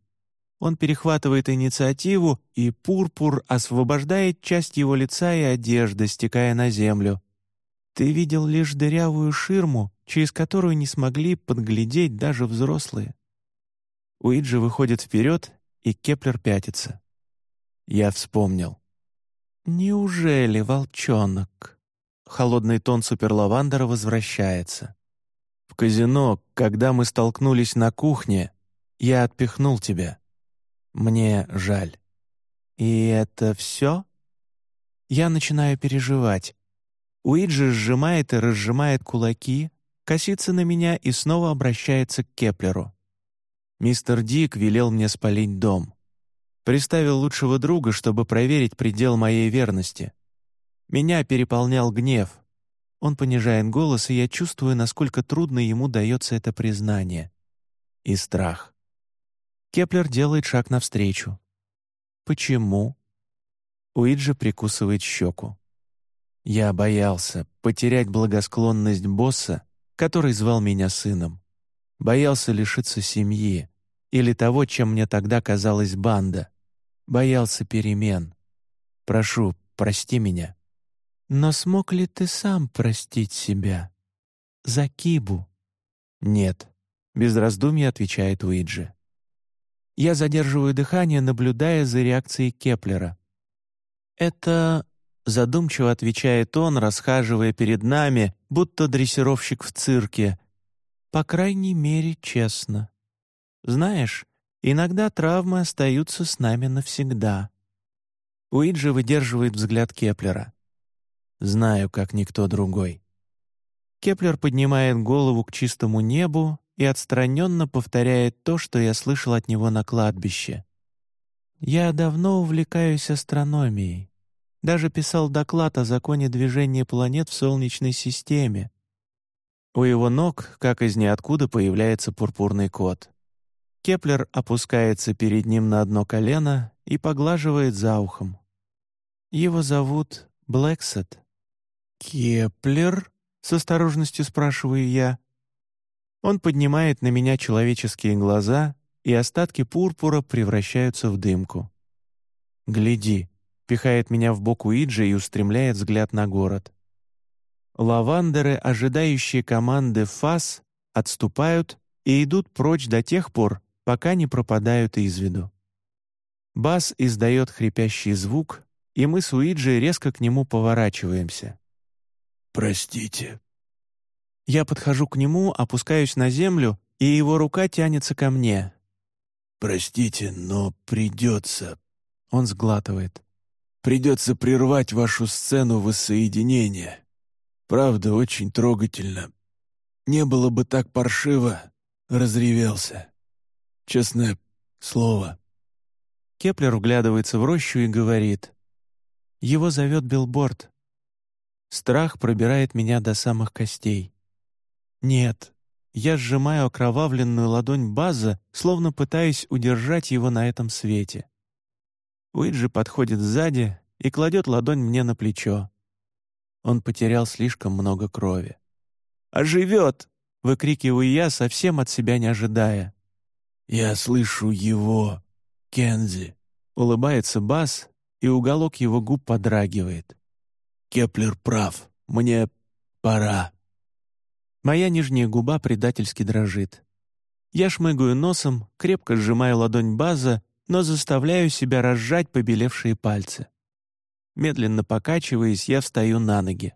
S1: Он перехватывает инициативу, и пурпур освобождает часть его лица и одежды, стекая на землю. Ты видел лишь дырявую ширму, через которую не смогли подглядеть даже взрослые. Уиджи выходит вперед и Кеплер пятится. Я вспомнил. «Неужели, волчонок?» Холодный тон суперлавандера возвращается. «В казино, когда мы столкнулись на кухне, я отпихнул тебя. Мне жаль». «И это все?» Я начинаю переживать. Уиджи сжимает и разжимает кулаки, косится на меня и снова обращается к Кеплеру. Мистер Дик велел мне спалить дом. Приставил лучшего друга, чтобы проверить предел моей верности. Меня переполнял гнев. Он понижает голос, и я чувствую, насколько трудно ему дается это признание. И страх. Кеплер делает шаг навстречу. «Почему?» Уиджи прикусывает щеку. «Я боялся потерять благосклонность босса, который звал меня сыном. Боялся лишиться семьи или того, чем мне тогда казалась банда. Боялся перемен. Прошу, прости меня. Но смог ли ты сам простить себя? За Кибу? Нет, без раздумья отвечает Уиджи. Я задерживаю дыхание, наблюдая за реакцией Кеплера. Это задумчиво отвечает он, расхаживая перед нами, будто дрессировщик в цирке, по крайней мере, честно. Знаешь, иногда травмы остаются с нами навсегда. Уиджи выдерживает взгляд Кеплера. Знаю, как никто другой. Кеплер поднимает голову к чистому небу и отстраненно повторяет то, что я слышал от него на кладбище. «Я давно увлекаюсь астрономией. Даже писал доклад о законе движения планет в Солнечной системе. У его ног, как из ниоткуда, появляется пурпурный кот. Кеплер опускается перед ним на одно колено и поглаживает за ухом. Его зовут Блэксет. «Кеплер?» — с осторожностью спрашиваю я. Он поднимает на меня человеческие глаза, и остатки пурпура превращаются в дымку. «Гляди», — пихает меня в бок Уиджи и устремляет взгляд на город. Лавандеры, ожидающие команды «ФАС», отступают и идут прочь до тех пор, пока не пропадают из виду. Бас издает хрипящий звук, и мы с Уиджи резко к нему поворачиваемся.
S2: «Простите».
S1: Я подхожу к нему, опускаюсь на землю, и его рука тянется ко мне.
S2: «Простите, но придется...»
S1: Он сглатывает.
S2: «Придется прервать вашу сцену воссоединения. Правда, очень трогательно. Не было бы так паршиво, разревелся. Честное слово».
S1: Кеплер вглядывается в рощу и говорит. «Его зовет Билборд. Страх пробирает меня до самых костей. Нет, я сжимаю окровавленную ладонь База, словно пытаясь удержать его на этом свете. Уиджи подходит сзади и кладет ладонь мне на плечо. Он потерял слишком много крови. «Оживет!» — выкрикиваю я, совсем от себя не ожидая.
S2: «Я слышу его, Кензи!»
S1: — улыбается Бас, и уголок его губ подрагивает.
S2: «Кеплер прав. Мне пора».
S1: Моя нижняя губа предательски дрожит. Я шмыгаю носом, крепко сжимаю ладонь База, но заставляю себя разжать побелевшие пальцы. Медленно покачиваясь, я встаю на ноги.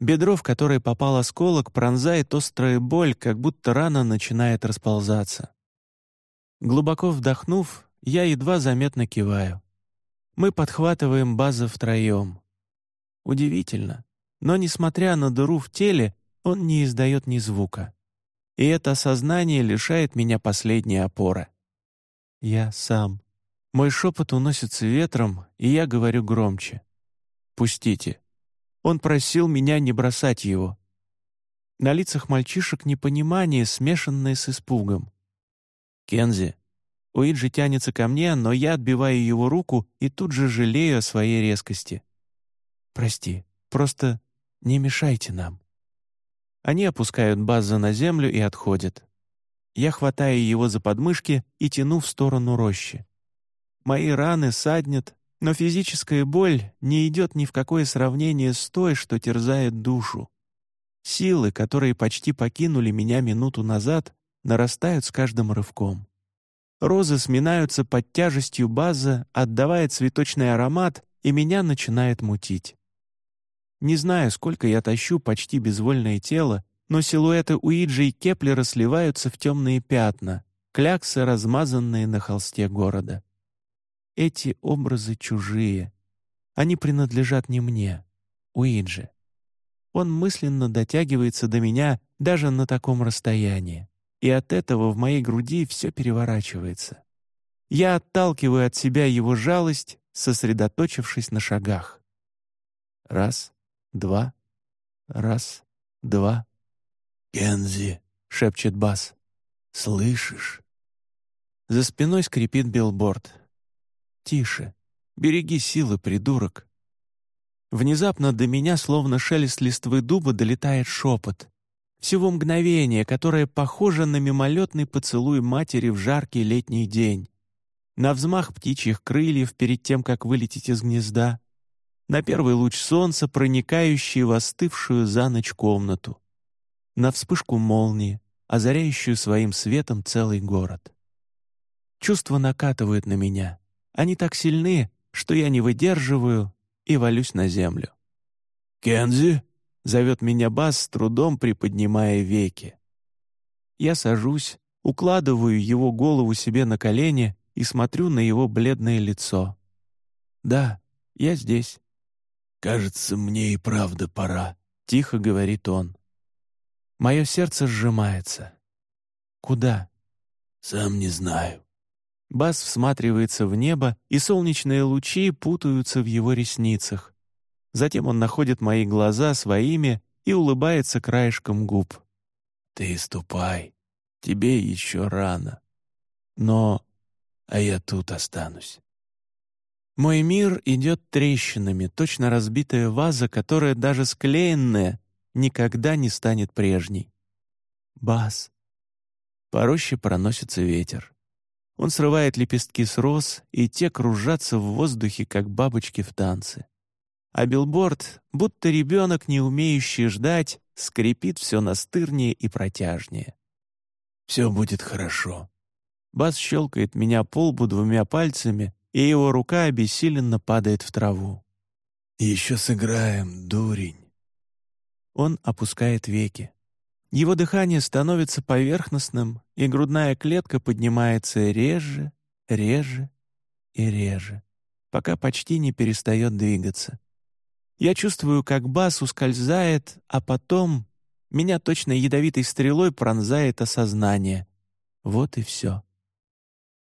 S1: Бедро, в которое попал осколок, пронзает острая боль, как будто рана начинает расползаться. Глубоко вдохнув, я едва заметно киваю. Мы подхватываем база втроем. Удивительно, но, несмотря на дыру в теле, он не издает ни звука. И это осознание лишает меня последней опоры. Я сам. Мой шепот уносится ветром, и я говорю громче. «Пустите». Он просил меня не бросать его. На лицах мальчишек непонимание, смешанное с испугом. «Кензи». Уиджи тянется ко мне, но я отбиваю его руку и тут же жалею о своей резкости. «Прости, просто не мешайте нам». Они опускают База на землю и отходят. Я хватаю его за подмышки и тяну в сторону рощи. Мои раны саднят, но физическая боль не идет ни в какое сравнение с той, что терзает душу. Силы, которые почти покинули меня минуту назад, нарастают с каждым рывком. Розы сминаются под тяжестью база, отдавая цветочный аромат, и меня начинает мутить. Не знаю, сколько я тащу почти безвольное тело, но силуэты Уиджи и Кеплера сливаются в темные пятна, кляксы, размазанные на холсте города. Эти образы чужие. Они принадлежат не мне, Уиджи. Он мысленно дотягивается до меня даже на таком расстоянии, и от этого в моей груди все переворачивается. Я отталкиваю от себя его жалость, сосредоточившись на шагах. Раз, два, раз, два.
S2: «Кензи», — шепчет Бас, — «слышишь?»
S1: За спиной скрипит билборд. «Тише. Береги силы, придурок». Внезапно до меня, словно шелест листвы дуба, долетает шепот. Всего мгновение, которое похоже на мимолетный поцелуй матери в жаркий летний день. На взмах птичьих крыльев перед тем, как вылететь из гнезда — на первый луч солнца, проникающий в остывшую за ночь комнату, на вспышку молнии, озаряющую своим светом целый город. Чувства накатывают на меня. Они так сильны, что я не выдерживаю и валюсь на землю.
S2: «Кензи?»
S1: — зовет меня Бас, с трудом приподнимая веки. Я сажусь, укладываю его голову себе на колени и смотрю на его бледное лицо. «Да, я здесь».
S2: «Кажется, мне и правда пора», —
S1: тихо говорит он. Мое сердце сжимается. Куда?
S2: Сам не знаю.
S1: Бас всматривается в небо, и солнечные лучи путаются в его ресницах. Затем он находит мои глаза своими и улыбается краешком губ.
S2: Ты ступай, тебе еще рано. Но... А я тут останусь.
S1: Мой мир идет трещинами, точно разбитая ваза, которая даже склеенная никогда не станет прежней. Бас. По проносится ветер. Он срывает лепестки с роз, и те кружатся в воздухе, как бабочки в танце. А билборд, будто ребенок, не умеющий ждать, скрипит все настырнее и протяжнее.
S2: «Все будет хорошо».
S1: Бас щелкает меня по лбу двумя пальцами, и его рука обессиленно падает в траву.
S2: «Еще сыграем, дурень».
S1: Он опускает веки. Его дыхание становится поверхностным, и грудная клетка поднимается реже, реже и реже, пока почти не перестает двигаться. Я чувствую, как бас ускользает, а потом меня точно ядовитой стрелой пронзает осознание. Вот и все.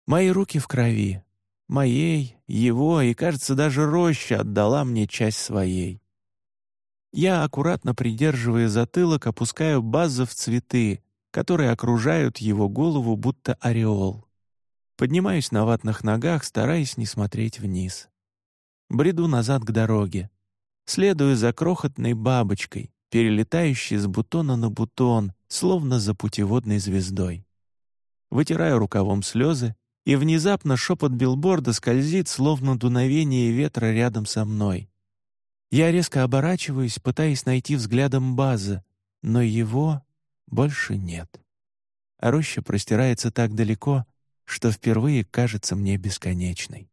S1: Мои руки в крови, Моей, его и, кажется, даже роща отдала мне часть своей. Я, аккуратно придерживая затылок, опускаю базы в цветы, которые окружают его голову, будто ореол. Поднимаюсь на ватных ногах, стараясь не смотреть вниз. Бреду назад к дороге. Следую за крохотной бабочкой, перелетающей с бутона на бутон, словно за путеводной звездой. Вытираю рукавом слезы, и внезапно шепот билборда скользит, словно дуновение ветра рядом со мной. Я резко оборачиваюсь, пытаясь найти взглядом базы, но его больше нет. А роща простирается так далеко, что впервые кажется мне бесконечной.